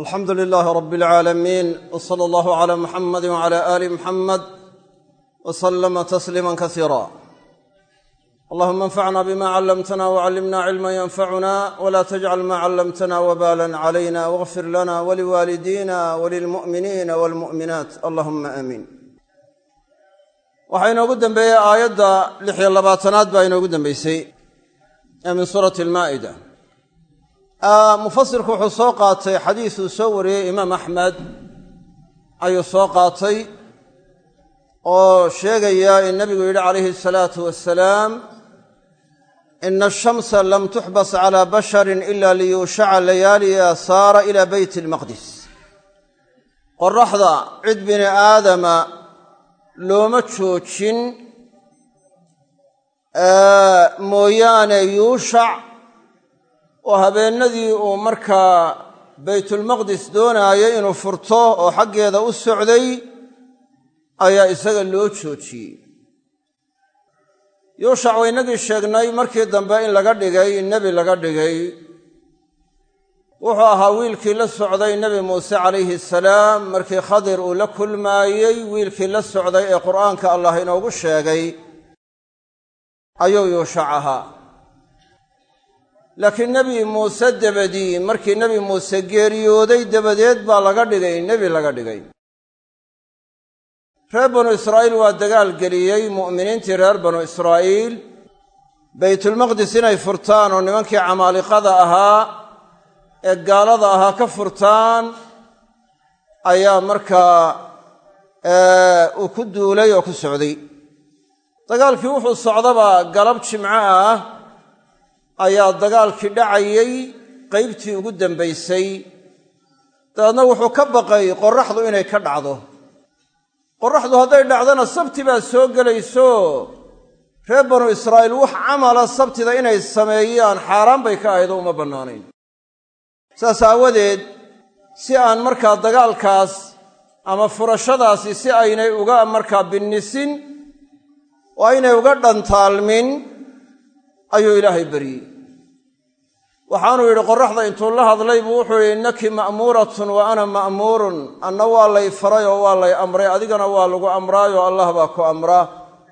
alxamdu lilaahi rabi alcaalamiin w sala allahu cala muxamadi wcala aali muxamed w salama tasliima kasiira allahuma anfacna bima callamtana wcallimna cilma yanfacuna wla tajcal ma callamtana wbalan calayna wagfir lana waliwaalidina walilmu'miniina walmu'minaat allahuma aamiin waxaa inoogu dembeeyey aayadda lixiyo labaatanaad baa inoogu dembeysay ee min suurati almaa'ida mufasirku wuxuu soo qaatay xadiisuu soo wariyey imaam axmed ayuu soo qaatay oo sheegaya in nebigu yidhi calayhi asalaatu wassalaam ina ashamsa lam tuxbas calaa basharin ila liyuushaca layaaliya saara ila beyt almaqdis. Qoraxda cid bini aadama looma joojin mooyaane yuushac oo habeennadii uu markaa baytulmaqdis doonaayay inuu furto oo xaggeeda u socday ayaa isaga loo joojiyey. Yuushac waynagii sheegnay markii dambe in laga dhigay nebi laga dhigay. Wuxuu ahaa wiilkii la socday nebi muuse calayhi salaam markii khadir uu la kulmaayey wiilkii la socday ee qur'aanka allah inoogu sheegay. Ayuu yuushac ahaa laakiin nebi muuse dabadii markii nebi muuse geeriyooday dabadeed baa laga dhigay nebi laga dhigay. Reer banu israa'iil waa dagaal geliyey mu'miniintii reer banu israa'iil. Baytulmaqdis inay furtaan oo nimankii camaaliqada ahaa ee gaalada ahaa ka furtaan ayaa markaa uu ku duulay oo ku socday. Dagaalkii wuxuu socdaba galab jimco ah ayaa dagaalkii dhacayey qaybtii ugu dambaysay. Dabeedna wuxuu ka baqay qorraxdu inay ka dhacdo. Qorraxdu hadday dhacdona sabti baa soo gelayso. Reer banu israa'iil wax camala sabtida inay sameeyaan xaaraan bay ka ahayd oo uma bannaanayn. Saas aawadeed si aan markaa dagaalkaas ama furashadaasi si aynay uga markaa binnisin oo aynay uga dhantaalmin ayuu ilaahay baryey waxaanuu yidhi qorraxda intuu la hadlay buu wuxuu yidhi innaki ma'muuratun wa ana ma'muurun. Anna waa lay faray oo waa lay amray adigana waa lagu amraayoo allah baa ku amraa.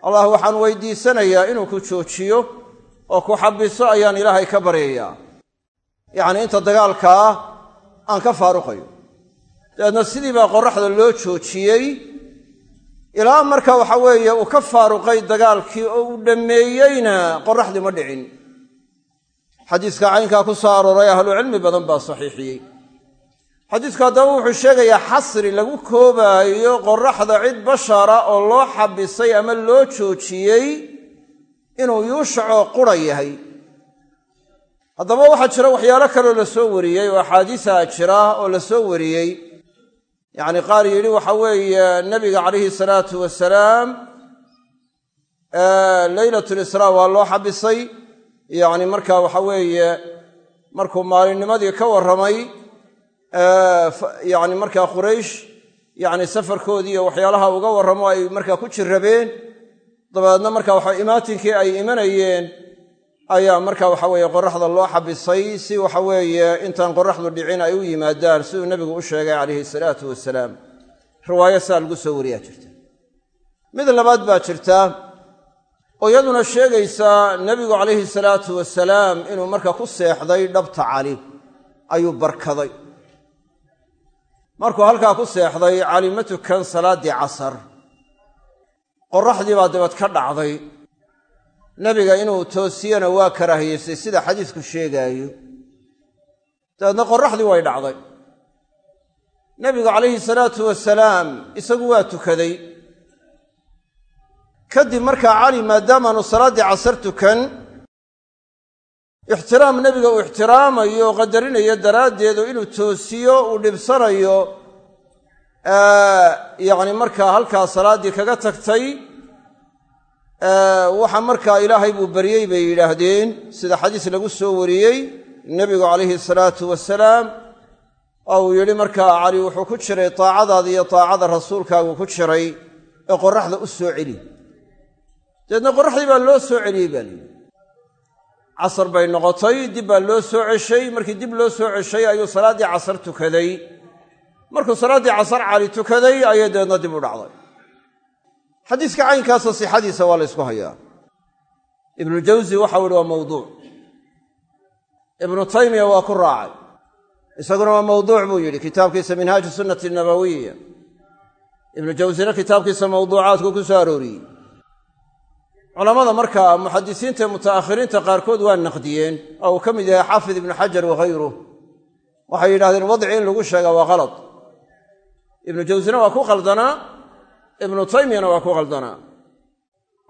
Allah waxaan weydiisanayaa inuu ku joojiyo oo ku xabiso ayaan ilaahay ka baryayaa yacnii inta dagaalkaa aan ka faaruqayo. Dabeedna sidii baa qorraxda loo joojiyey ilaa marka waxa weeye uu ka faaruqay dagaalkii oo uu dhammeeyeyna qorraxdii ma dhicin. Xadiiska caynkaa ku soo arooray ahlucilmi badan baa saxiixiyey. Xadiisku haddaba wuxuu sheegayaa xasri lagu koobaayo qorraxda cid bashara oo loo xabisay ama loo joojiyey inuu yuushacoo qura yahay. Haddaba waxaa jira waxyaalo kaloo la soo wariyey oo axaadiisa jira oo la soo wariyey yacni qaar yidhi waxa weeye nebiga calayhi salaatu wasalaam leylatlisraa waa loo xabisay. Yacni marka waxa weeye markuu maalinnimadii ka warramay yacni markaa quraysh yacni safarkoodii iyo waxyaalaha uga warramo ay markaa ku jirrabeen. Dabeedna marka waxa imaatinkii ay imanayeen ayaa marka waxa weeye qorraxda loo xabisay si waxa weeye intaan qorraxdu dhicin ay u yimaadaan siduu nebigu u sheegay calayhi salaatu wasalaam. Riwaayo saa lagu soo wariyaa jirta. Mid labaad baa jirta oo iyaduna sheegaysaa nebigu calayhi salaatu wasalaam inuu marka ku seexday dhabta cali ayuu barkaday. Markuu halkaa ku seexday cali ma tukan salaaddii casar. Qorraxdii baa dabad ka dhacday nebiga inuu toosiyana waa karaahiyeystay sida xadiisku sheegaayo. Dabeedna qorraxdii way dhacday. Nebigu calayhi salaatu wasalaam isagu waa tukaday. Kadib markaa cali maadaamaanu salaaddii casar tukan ixtiraam nebiga uu ixtiraamayo oo qadarinayo daraaddeedu inuu toosiyo uu dhibsanayo yacni markaa halkaa salaaddii kaga tagtay waxa markaa ilaahay buu baryey bay yidhaahdeen sida xadiis lagu soo wariyey nebigu calayhi salaatu wasalaam oo uu yidhi markaa cali wuxuu ku jiray taacadaada iyo taacada rasuulkaagu ku jiray ee qorraxda u soo celi. Dabeedna qorraxdii baa loo soo celiyey baa layidhi casar bay noqotay dib baa loo soo ceshay markii dib loo soo ceshay ayuu salaaddii casar tukaday. Markuu salaaddii casar cali tukaday ayay dabeedna dib u dhacday xadiiska caynkaasa sixadiisa waa la ysku hayaa. Ibnujawsi waxau ihi waa mawduuc. Ibnu taymiya waa ku raacay. Isaguna waa mawduuc buu yidhi kitaabkiisa minhaaju sunnati nabawiya ibnu jawsina kitaabkiisa mawduucaadku ku soo arooriyey. Culammada markaa muxadisiinta ee muta'akhiriinta qaarkood waa naqdiyeen. Oo uu ka mid yahay xaafid ibnu xajar waghayruh waxay yidhahdeen wadci in lagu sheegaa waa qalad ibnu jawsina waa ku qaldanaa ibnu taymiyana waa ku qaldanaa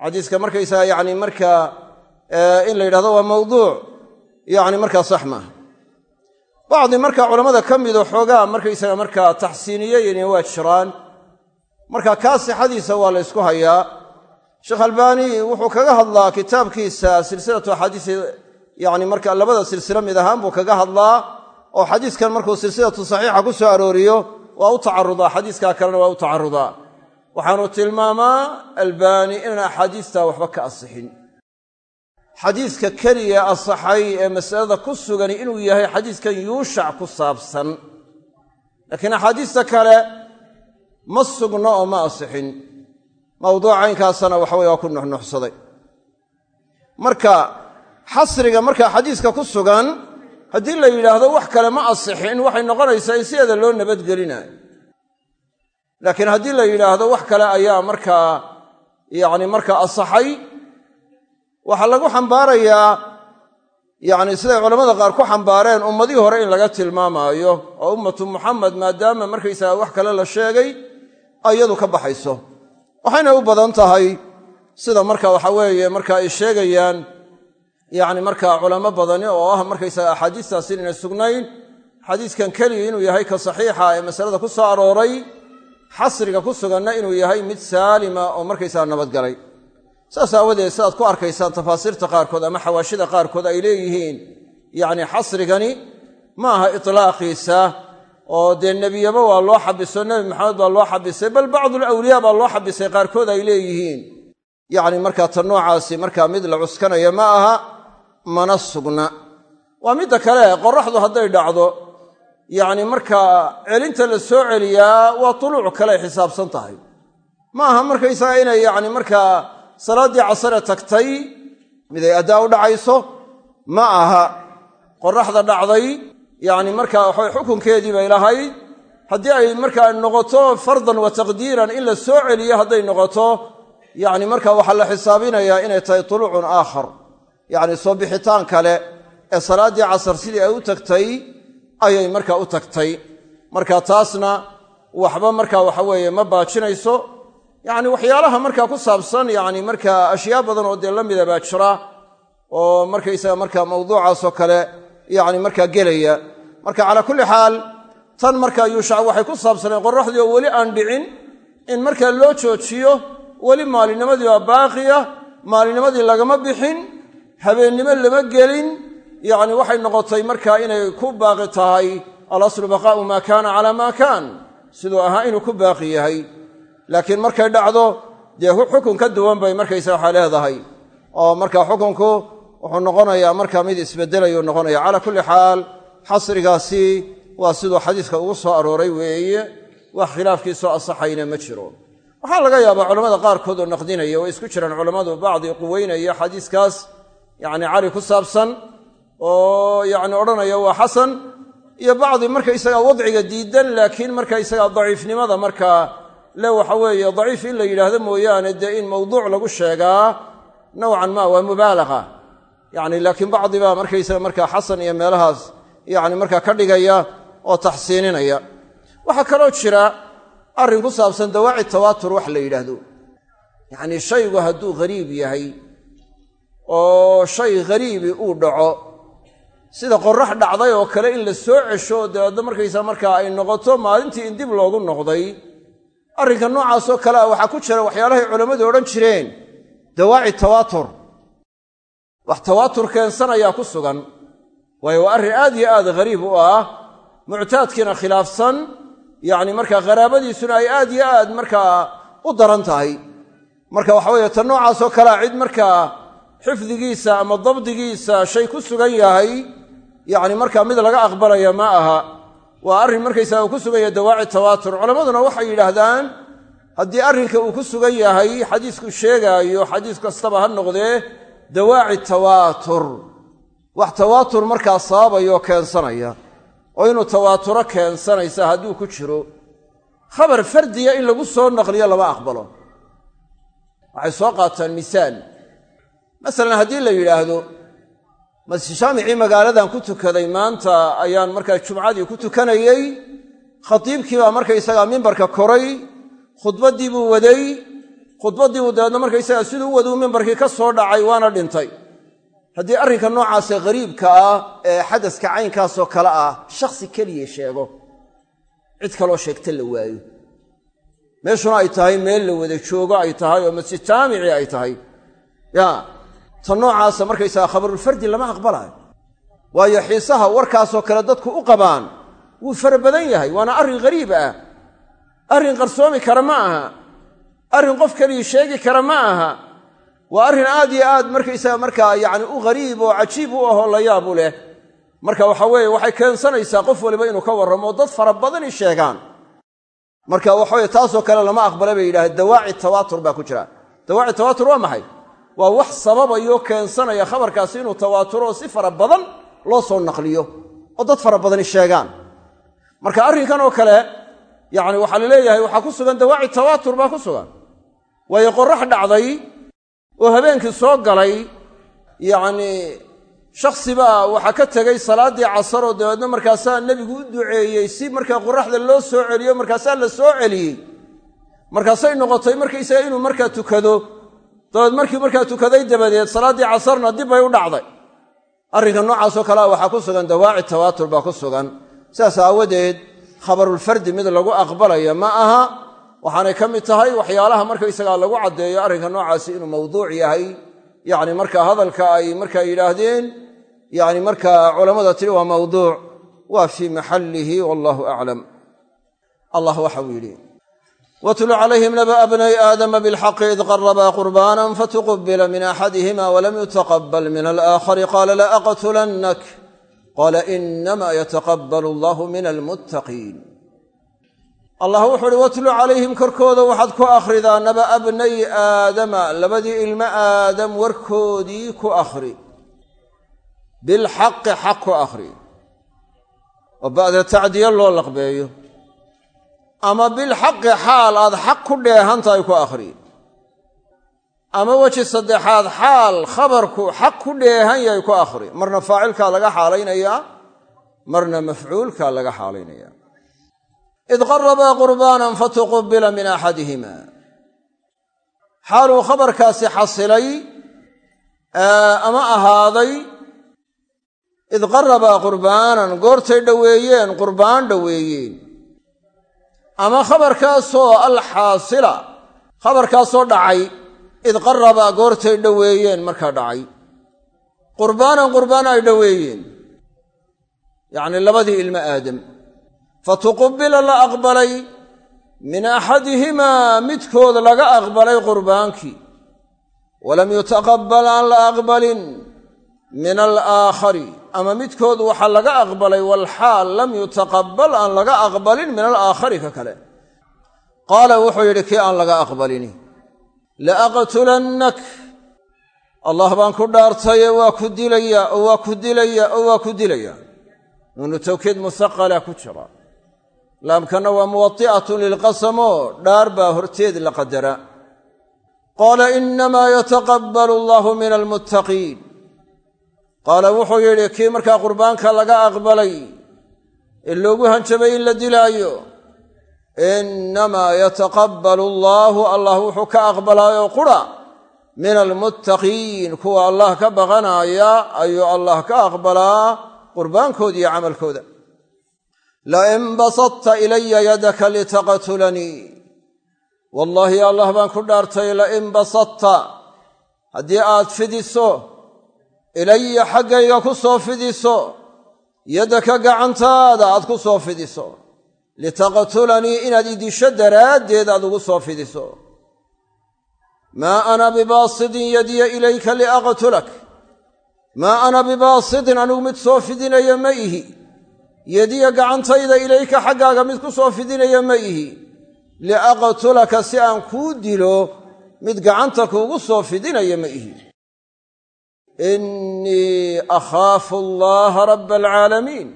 xadiiska markaysaga yacni markaa in la yidhahdo waa mawduuc yacni markaa sax maaha bacdi markaa culammada ka midoo xoogaa markaysaga markaa taxsiiniyeyna waa jiraan. Marka kaa sixadiisa waa la ysku hayaa. Sheekh albaani wuxuu kaga hadlaa kitaabkiisa silsilatu axaadiis yani marka labada silsilo mid ahaan buu kaga hadlaa oo xadiiskan markuu silsilatu saxiixa ku soo arooriyo waa u tacarudaa xadiiskaa kalena waa u tacarudaa waxaanu tilmaamaa albaani inaan axaadiistaa waxba ka asixin xadiiska keliya asaxay ee masalada ku sugani inuu yahay xadiiskan yuushac ku saabsan. Laakiin axaadiista kale ma sugno oo ma asixin mawduuc caynkaasana waxaweye waa ku nuxnuxsaday. Marka xasriga markaa xadiiska ku sugan haddii la yidhaahdo wax kale ma asixin waxay noqonaysaa in sideeda loo nabadgelinayo laakiin haddii la yidhaahdo wax kale ayaa markaa yacni markaa asaxay. Waxaa lagu xambaarayaa yacni siday culamada qaar ku xambaareen ummadii hore in laga tilmaamaayo oo ummatu muxamed maadaama markaysaga wax kale la sheegay iyadu ka baxayso. Waxayna u badan tahay sida marka waxa weeye marka ay sheegayaan yacni markaa culamo badani oo ah markaysaga axaadiistaas inayna sugnayn. Xadiiskan keliya inuu yahay ka saxiixa ee masalada ku soo arooray xasriga ku suganna inuu yahay mid saalima oo markaysaga nabadgalay saas aawadeed sidaad ku arkaysaan tafaasiirta qaarkood ama xawaashida qaarkood ay leeyihiin yacni xasrigani ma aha itlaaqiisa oo dee nebiyaba waa loo xabiso nebi maxamed baa loo xabisay bal bacdul awliyaa baa loo xabisay qaarkood ay leeyihiin. Yacni markaa ta noocaasi markaa mid la cuskanaya ma aha mana sugna. Waa midda kale qoraxdu hadday dhacdo yacni markaa celinta la soo celiyaa waa tuluuc kale ay xisaabsan tahay. Ma aha markaysaga inay yacni markaa salaaddii casare tagtay miday addaa u dhacayso ma aha. Qoraxda dhacday yacni markaa waxaway xukunkeedii bay lahayd haddii ay markaa noqoto fardan wa taqdiiran in la soo celiyo hadday noqoto yacni markaa waxaa la xisaabinayaa inay tahay tuluucun aakhar. Yacni soo bixitaan kale ee salaaddii casar sidii ay u tagtay ayay markaa u tagtay. Marka taasna waxba markaa waxa weeye ma baajinayso. Yacni waxyaalaha markaa ku saabsan yacni markaa ashyaa badan oo dee la mida baa jira oo markaysaga markaa mawduucaasoo kale yacni markaa gelaya. Marka calaa kulli xaal tan markaa yuushac waxay ku saabsaneen qorraxdii oo weli aan dhicin in markaa loo joojiyo weli maalinimadii waa baaqiya maalinimadii lagama bixin habeennimo lama gelin yacni waxay noqotay markaa inay ku baaqi tahay alaslu baqaa'u maa kaana calaa maa kaan. Siduu ahaa inuu ku baaqi yahay. Laakiin markay dhacdo dee xukun ka duwan bay markaysa waxaa leedahay. Oo markaa xukunku wuxuu noqonayaa markaa mid isbeddelayuu noqonaya calaa kulli xaal xasrigaasi waa siduu xadiiska ugu soo arooray weeye. Wax khilaafkiisoo asaxayna ma jiro. Waxaa laga yaabaa culamada qaarkood oo naqdinaya way isku jiraan culammadu bacdi quweynaya xadiiskaas. Yacni cali ku saabsan oo yacni odhanaya waa xasan iyo bacdi markaysaga wadciga diidan laakiin markaysaga daciifnimada markaa le waxa weeye daciif in la yidhaahdo mooyaane dee in mawduuc lagu sheegaa nowcan ma waa mubaalaqa. Yacni laakiin bacdi baa markaysaga markaa xasan iyo meelahaas yacni markaa ka dhigaya oo taxsiininaya. Waxaa kaloo jira arrin ku saabsan dawaaci tawaatur wax la yidhaahdo. Yacnii shaygu hadduu ghariib yahay oo shay ghariibi uu dhaco sida qorax dhacday oo kale in la soo cesho dabeedna markaysaa markaa ay noqoto maalintii in dib loogu noqday. Arrinka noocaasoo kale ah waxaa ku jira waxyaalahay culammadu odhan jireen. Dawaaci tawaatur. Wax tawaatur keensanayaa ku sugan. Waayo waa arrin aad iyo aad ghariib u ah muctaadkiina khilaafsan yacni markaa qaraabadiisuna ay aad iyo aad markaa u daran tahay. Marka waxa weeye ta noocaasoo kalea cid markaa xifdigiisa ama dabdigiisa shay ku sugan yahay yacni markaa mid laga aqbalaya ma aha. Waa arrin markaysaga ku sugan yahay dawaaci tawaatur. Culammaduna waxay yidhaahdaan haddii arrinka uu ku sugan yahay xadiisku sheegaayo xadiis kastaba ha noqdee dawaaci tawaatur. Wax tawaatur markaa sababayoo keensanaya. Oo inuu tawaaturo keensanaysa hadduu ku jiro. Khabar fardiya in lagu soo naqliyo lama aqbalo. Waxay soo qaataan misaal. Masalan haddii la yidhaahdo masjid jaamicii magaaladan ku tukaday maanta ayaan markaa jumcadii ku tukanayey. Khatiibkii baa markaysagaa mimbarka koray khudbaddii buu waday. Khudbaddii buu dabeedna markaysagaa siduu u waduu mimbarkii ka soo dhacay waana dhintay. Haddii arrinka noocaasee qariibka ah ee xadaska caynkaasoo kale ah shakhsi keliya sheego. Cid kaloo sheegta la waayo. Meeshuna ay tahay meel la wada joogo ay tahay oo masjid jaamici ay tahay. Ya ta noocaasa markaysaga khabarulfardi lama aqbalaayo waayo xiisaha warkaasoo kale dadku u qabaan wuu fara badan yahay waana arrin ghariib ah. Arrin qarsoomi kara ma aha. Arrin qof keliya sheegi kara ma aha. Waa arrin aad iyo aad markaysaga markaa yacni u ghariib oo cajiib u ahoo la yaab u leh. Marka waxa weeye waxay keensanaysaa qof waliba inuu ka warramo dad fara badani sheegaan. Marka waxaweye taasoo kale lama aqbala bay yidhahdeen dawaaci tawaatur baa ku jira. Dawaaci tawaatur waa maxay waa wax sababayoo keensanaya khabarkaasi inuu tawaaturo oo si fara badan loo soo naqliyo oo dad fara badani sheegaan. Marka arrinkan oo kale yacni waxaa la leeyahay waxaa ku sugan dawaaci tawaatur baa ku sugan. Waayo qorrax dhacday oo habeenkii soo galay yacnii shakhsi baa waxaa ka tegey salaaddii casar oo dabeedna markaasaa nebigu u duceeyey si markaa qoraxda loo soo celiyo markaasaa la soo celiyey. Markaasay noqotay markaysaga inuu markaa tukado dabeed markii markaa tukaday dabadeed salaaddii casarna dib bay u dhacday. Arrinka noocaasoo kalea waxaa ku sugan dawaaci tawaatur baa ku sugan. Sidaas aawadeed khabarulfardi mid lagu aqbalaya ma aha. Waxaanay ka mid tahay waxyaalaha markaysagaa lagu caddeeyo arrinka noocaasi inuu mawduuc yahay. Yacni markaa hadalka ay markaa yidhaahdeen yacni markaa culammada tiri waa mawduuc. Waa fii maxallihi wallahu aclam allah waxau yidhi watlu calayhim naba'a bnay aadama bilxaqi id qarabaa qurbaanan fatuqubila min axadihima walam yutaqabal min alaakhari qaala la aqtulannak qaala inama yataqabal allahu min almuttaqiin allah wuxu uhi watlu calayhim korkooda waxaad ku akhridaa naba'a bnay aadama labadii ilmo aadam warkoodii ku akhri bilxaqi xaq ku akhri oo ba'da tacdiya loo laqbeeyo ama bilxaqi xaal aad xaq ku dheehan tahay ku akhri. Ama weji saddexaad xaal khabarku xaq ku dheehan yahay ku akhri. Marna faacilkaa laga xaalaynayaa marna mafcuulkaa laga xaalaynayaa. Id qarabaa qurbaanan fatuqubila min axadihima. Xaaluu khabarkaasi xasilay ama ahaaday id qarabaa qurbaanan goortay dhoweeyeen qurbaan dhoweeyeen ama khabarkaasoo alxaasila khabarkaasoo dhacay id qarabaa goortay dhoweeyeen markaa dhacay. Qurbaanan qurbaan ay dhoweeyeen yacni labadii ilmo aadam. Fatuqubila la aqbalay min axadihimaa midkood laga aqbalay qurbaankii. Walam yutaqabbal aan la aqbalin min alaakhari ama midkood waxaa laga aqbalay walxaal lam yutaqabbal aan laga aqbalin min alaakhari ka kale. Qaala wuxuu yidhi kii aan laga aqbalini? La aqtulannak. Allah baan ku dhaartaye waa ku dilaya oo waa ku dilaya oo waa ku dilaya. Nuunu tawkiid musaqala ku jira. Laamkanna waa muwati'atun lilqasamoo dhaar baa horteed la qadara. Qaala inamaa yataqabbalu allahu min almuttaqiin qaala wuxuu yidhi kii markaa qurbaanka laga aqbalay ee loogu hanjabay in la dilaayo innamaa yataqabbalu allaahu allah wuxuu ka aqbalaayo qura min almuttaqiin kuwa allah ka baqanaaya ayuu allah ka aqbalaa qurbaankooda iyo camalkooda. Lain basadta ilaya yadaka litaqtulanii wallaahi allah baan ku dhaartay lain basadta haddii aad fidiso ilaya xaggayga ku soo fidiso yadaka gacantaada aad ku soo fidiso. Litaqtulanii inaad idisho daraaddeed aad ugu soo fidiso. Maa ana bibaasidin yadiya ilayka liaqtulak. Maa ana bibaasidin anigu mid soo fidinaya ma ihi. Yadiya gacantayda ilayka xaggaaga mid ku soo fidinaya ma ihi. Liaqtulaka si aan kuu dilo mid gacanta kuugu soo fidinaya ma ihi innii akhaafu allaha rabba alcaalamiin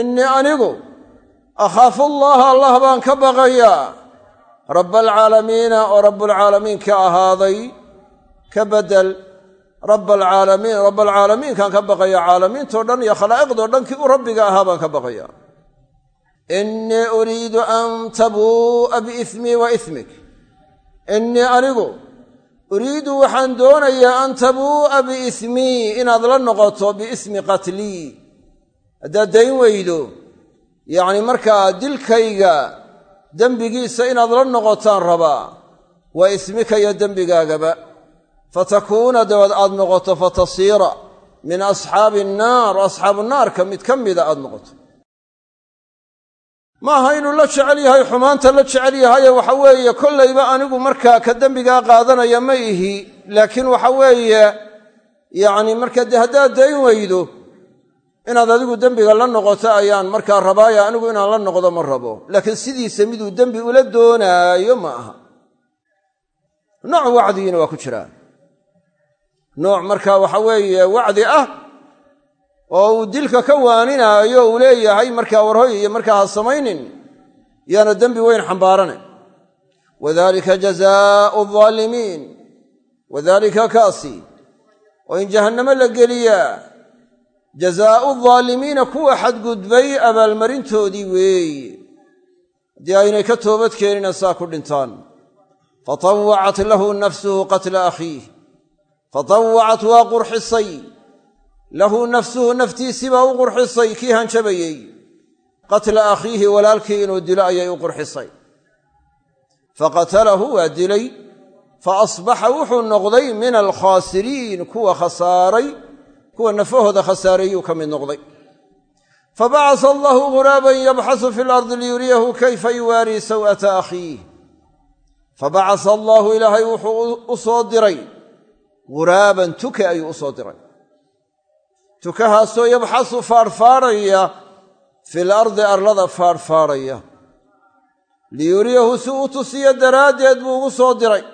innii anigu akhaafu allaha allah baan ka baqayaa rabba alcaalamiina oo rabbulcaalamiin ka ahaaday ka bedel rabba alcaalamiin rabbalcaalamiinkaan ka baqaya caalamiintoo dhan iyo khalaa'iqdoo dhan kii u rabbiga ahaa baan ka baqaya. Innii uriidu an tabuu'a biismii wa ismik innii uriidu waxaan doonayaa an tabuu'a biismii inaad la noqoto biismi qatlii haddaad dayn weydo yacni markaa dilkayga dembigiisa inaad la noqotaan rabaa wa ismika iyo dembigaagaba. Fatakuuna dabeed aad noqoto fatasiira min asxaabi annaar asxaabu naarka mid ka mida aad noqoto ma aha inuu la jecel yahay xumaanta la jecel yahaye waxa weeye kollayba anigu markaa ka dembigaa qaadanaya ma ihi laakiin waxa weeye yacni marka dee haddaad dayn weydo inaad adigu dembiga la noqoto ayaan markaa rabaayo anigu inaan la noqdo ma rabo. Laakiin sidiisa miduu dembi ula doonaayo ma aha. Nooc wacdigiina waa ku jiraa nooc markaa waxa weeye wacdi ah oo uu dilka ka waaninaayo uu leeyahay markaa warhoy iyo markaa ha samaynin yaana dembi weyn xambaarane. Wadalika jazaau aldaalimiin wadalika kaasi oo in jahannamo la geliyaa. Jazaau aldaalimiina kuwa xadgudbay abaalmarintoodii weeye haddii aynay ka toobad keenina saa ku dhintaan. Fatawacat lahu nafsuhu qatla akhiih. Fatawacat waa qurxisay lahu nafsuhu naftiisii baa u qurxisay kii hanjabayey. Qatla akhiihi walaalkii inuu dilo ayay u qurxisay. Faqatalahu waa dilay. Fa asbaxa wuxuu noqday min alkhaasiriin kuwa khasaaray kuwa nafahooda khasaareeyuu ka mid noqday. Fabacasa allahu ghuraaban yabxasu fi lardi liyuriyahu kayfa yuwaarii saw'ata akhiih fabacasa allaahu ilaahay wuxuu u soo diray. Ghuraaban tuke ayuu u diray tukahaasoo yabxasu faadhfaadhaya fil ardi arlada faadhfaadhaya liyuriyahu si uu tusiyo daraaddeed buu ugu soo diray.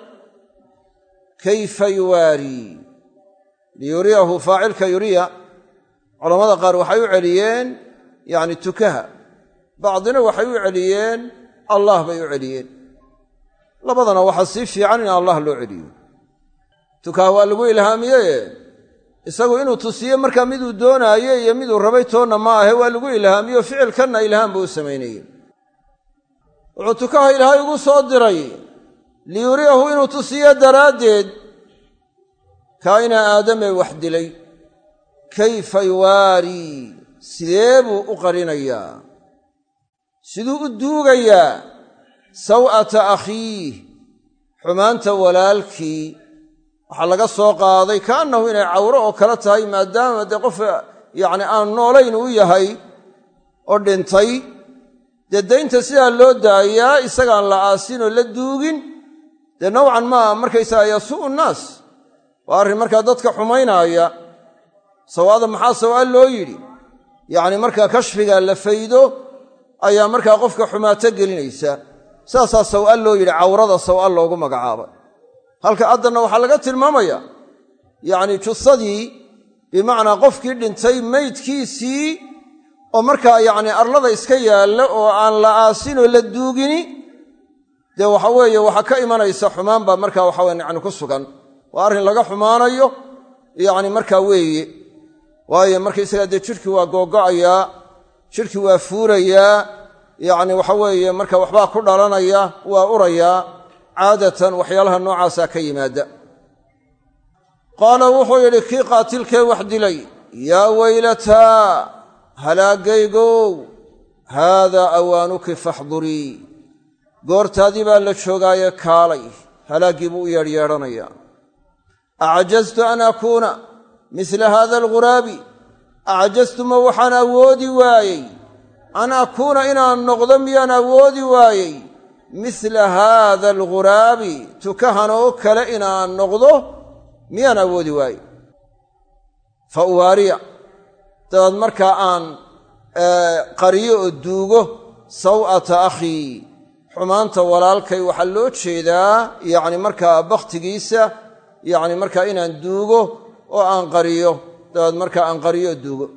Kayfa yuwaarii liyuriyahu faacilka yuriya culammada qaar waxay u celiyeen yacni tukaha. Bacdina waxay u celiyeen allah bay u celiyeen. Labadana waxaa sii fiican in allah loo celiyo. Tukaha waa lagu ilhaamiyeye isagu inuu tusiyo markaa miduu doonaayo iyo miduu rabay toonna ma ahe waa lagu ilhaamiyo ficilkanna ilhaam buu u samaynayey. Wuxuu tukaha ilaahay ugu soo diray liyuriyahu inuu tusiyo daraaddeed kaa'ina aadamee wax dilay. Kayfa yuwaarii sidee buu u qarinayaa? Siduu u duugayaa? Saw'ata akhiih xumaanta walaalkii waxaa laga soo qaaday kaannahu inay cawro oo kale tahay maadaama dee qof yacni aan noolayn uu yahay oo dhintay dee daynta sidaa loo daayaa isagaan la aasin oo la duugin dee nowcan maa markaysaga yasuu'u nnaas waa arrin markaa dadka xumaynaaya sawaada maxaa sawa loo yidhi? Yacni markaa kashfiga la faydo ayaa markaa qofka xumaato gelinaysa. Saasaa sawa loo yidhi cawrada sawa loogu magacaabay halka addanna waxaa laga tilmaamaya yacni jusadii bimacnaa qofkii dhintay maydkiisii oo markaa yacni arlada iska yaalla oo aan la aasin oo la duugini dee waxa weeye waxaa ka imanaysa xumaan baa markaa waxawe yani ku sugan. Waa arrin laga xumaanayo yacni markaa weeye. Waayo markaysagaa dee jidhkii waa googo'ayaa jidhkii waa fuurayaa yacni waxa weeye marka waxbaa ku dhalanaya waa urayaa caadatan waxyaalaha noocaasaa ka yimaada. Qaala wuxuu yidhi kii qaatilkee wax dilay? Yaa weylataa halaagaygow haadaa awaanuki faxdurii goortaadii baa la joogaaye kaalay halaaggii buu u yeedhyeedhanayaa acjaztu an akuuna misla haada alghuraabi? Acjaztu ma waxaan awoodi waayey? An akuuna inaan noqdo miyaan awoodi waayey mithla haada alguraabi tukahan oo kale inaan noqdo miyaan awoodi waaye fa uwaariya dabaed markaa aan qariyo oo duugo saw'ata akhii xumaanta walaalkay waxaa loo jeedaa yacni markaa bakhtigiisa yacni markaa inaan duugo oo aan qariyo dabeed markaa aan qariyo duugo.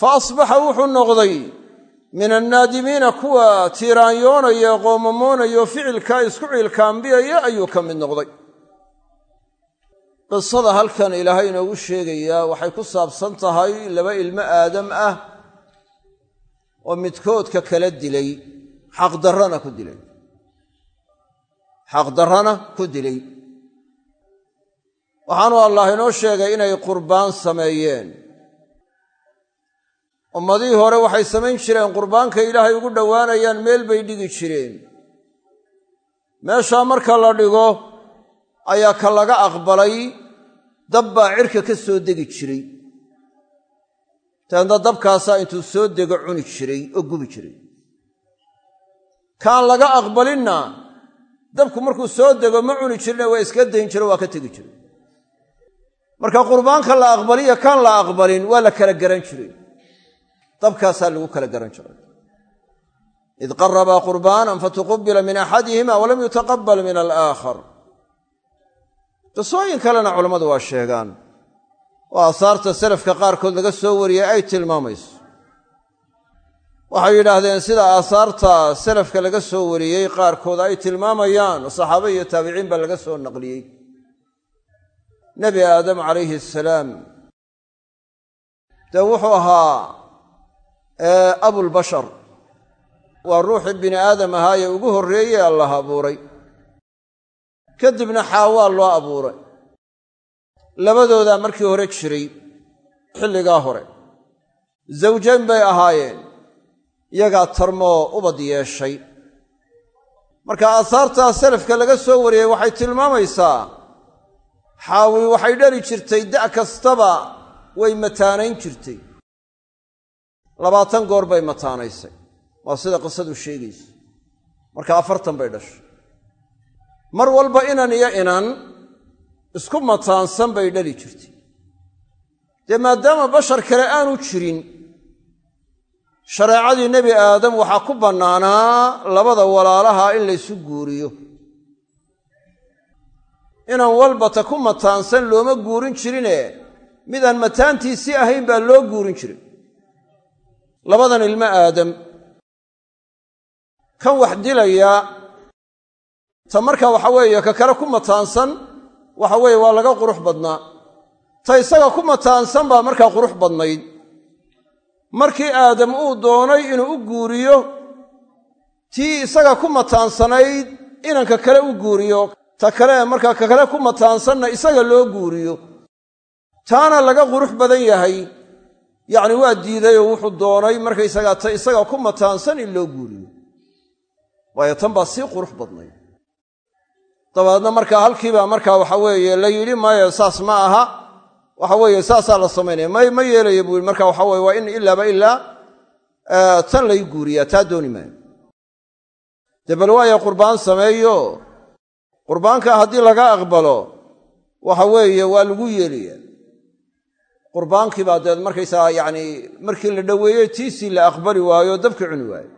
Fa asbaxa wuxuu noqday min annaadimiina kuwa tiiraanyoonaya ee qoomamoonaya oo ficilkaa isku ciilkaambiyaya ayuu ka mid noqday. Qisada halkan ilaahay inoogu sheegayaa waxay ku saabsan tahay laba ilmo aadam ah oo midkoodka kala dilay xaqdarrana ku dilay. Xaqdarrana ku dilay. Waxaanu allah inoo sheegay inay qurbaan sameeyeen ummadihii hore waxay samayn jireen qurbaanka ilaahay ugu dhowaanayaan meel bay dhigi jireen. Meeshaa marka la dhigo ayaa ka laga aqbalay dab baa cirka ka soo degi jiray. Dabeedna dabkaasaa intuu soo dego cuni jiray oo gubi jiray. Kaan laga aqbalinna dabku markuu soo dego ma cuni jirine waa iska dayn jiro waa ka tegi jiray marka qurbaanka la aqbaliyo kaan la aqbalin waa la kala garan jiray dabkaasaa lagu kala garan jiray id qarabaa qurbaanan fatuqubila min axadihima walam yutaqabal min alaakhar. Qisooyin kalena culammadu waa sheegaan. Oo aasaarta salafka qaarkood laga soo wariyey ay tilmaamayso. Waxay yidhaahdeen sida aasaarta salafka laga soo wariyey qaarkood ay tilmaamayaan oo saxaabe iyo taabiciin baa laga soo naqliyey. Nebi aadam calayhi asalaam dee wuxuu ahaa abulbashar waa ruuxii bini aadam ahaayee ugu horreeyey allah abuuray. Kadibna xaawaa loo abuuray. Labadoodaa markii hore jiray xilligaa hore zawjayn bay ahaayeen. Iyagaa tarmoo ubad yeeshay. Marka aasaartaa salafka laga soo wariyey waxay tilmaamaysaa xaawi waxay dhali jirtay da' kastaba way mataanayn jirtay labaatan goor bay mataanaysay. Waa sida qisadu sheegaysa. Marka afartan bay dhashay. Mar walba inan iyo inan isku mataansan bay dhali jirtay. Dee maadaama bashar kale aanu jirin shareecadii nebi aadam waxaa ku bannaanaa labada walaalaha in laysu guuriyo. Inan walbata ku mataansan looma guurin jirine midaan mataantiisii ahayn baa loo guurin jiray labadan ilmo aadam. Kan wax dilaya ta marka waxa weeye ka kale ku mataansan waxa weeye waa laga qurux badnaa. Ta isaga ku mataansan baa markaa qurux badnayd. Markii aadam uu doonay inuu u guuriyo tii isaga ku mataansanayd inanka kale u guuriyo. Ta kale markaa ka kale ku mataansanna isaga loo guuriyo. Taana laga qurux badan yahay yacni waa diiday oo wuxuu doonay markaysagaa ta isaga ku mataansan in loo guuriyo waayo tan baa sii qurux badnayd dabeedna markaa halkiibaa markaa waxa weeye la yidhi maya saas ma aha. Waxa weeye saasaa la samaynaya may ma yeelaya buu yidhi. Marka waxa weye waa in ilaaba ilaa tan lay guuriyaa taa dooni maayo. Dee bal qurbaan sameeyo. Qurbaanka haddii laga aqbalo waxa weeye waa lagu yeelaya qurbaankii baa deed markaysaga yacni markii la dhoweeyey tiisii la aqbali waayo o dabka cuni waayo.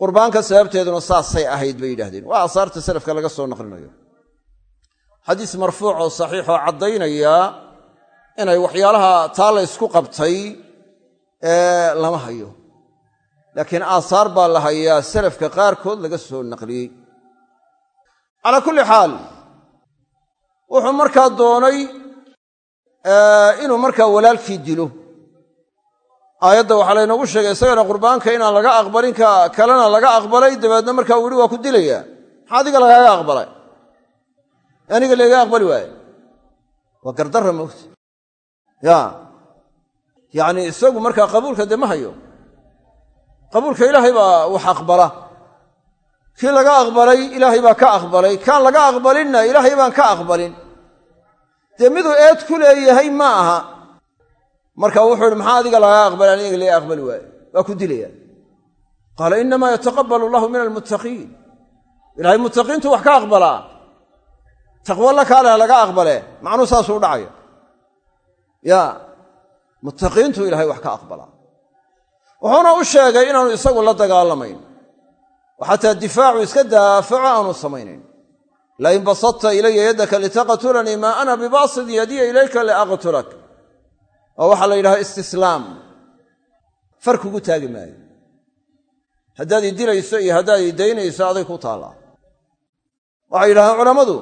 Qurbaanka sababteeduna saasay ahayd bay yidhahdeen waa asaarta salafka laga soo naqlinayo xadiis marfuuc oo saxiixoo caddaynaya inay waxyaalaha taa la ysku qabtay lama hayo. Laakiin aasaar baa la hayaa salafka qaarkood laga soo naqliyey. Calaa kulli xaal wuxuu markaa doonay inuu markaa walaalkii dilo. Aayadda waxaa laynoogu sheegay isagana qurbaanka inaan laga aqbalin ka kalena laga aqbalay dabeedna markaa uu yihi waa ku dilayaa maxaa adiga lagaaga aqbalay? Aniga lagaga aqbali waaye. Waa gardarra moogta ya. Yacni isagu markaa qabuulka dee ma hayo. Qabuulka ilaahay baa wax aqbala. Kii laga aqbalay ilaahay baa ka aqbalay. Kaan laga aqbalinna ilaahay baan ka aqbalin dee miduu eed ku leeyahay ma aha. Marka wuxuu ihi maxaa adiga lagaa aqbalay aniga laga aqbali waaye. Waa ku dilaya. Qaala inamaa yataqabbalu allahu min almuttaqiin. Ilahay muttaqiintu wax ka aqbalaa. Taqwo la kaaleha laga aqbale. Macnuu saasuu u dhacaya. Ya muttaqiintu ilahay wax ka aqbalaa. Wuxuuna u sheegay inaanu isagu la dagaalamayn. Oo xataa difaacu iska daafaco aanu samaynayn lain basadta ilaya yaddaka litaqtulanii maa ana bibaasid yadiya ilayka liaqtulak oo waxaa la yidhaha istislaam far kugu taagi maayo haddaad i dilayso iyo haddaad i daynayso aday ku taallaa waxay yidhahdeen culammadu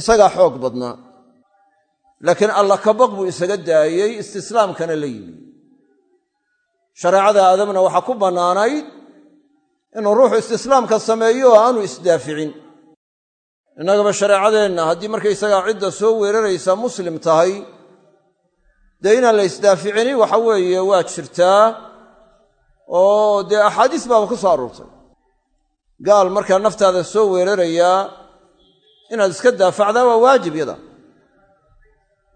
isagaa xoog badnaa laakiin alla kabaq buu isaga daayey istislaamkana la yimi shareecada aadamna waxaa ku bannaanayd inuu ruuxu istislaamka sameeyo oo aanu isdaaficin innagaba shareecadeenna haddii markaysagaa cidda soo weeraraysa muslim tahay dee inaan la isdaaficini waxa weeye waa jirtaa oo dee axaadiis baaba ku soo aroortay gaal markaa naftaada soo weerarayaa inaad iska daafacdaa waa waajib yada.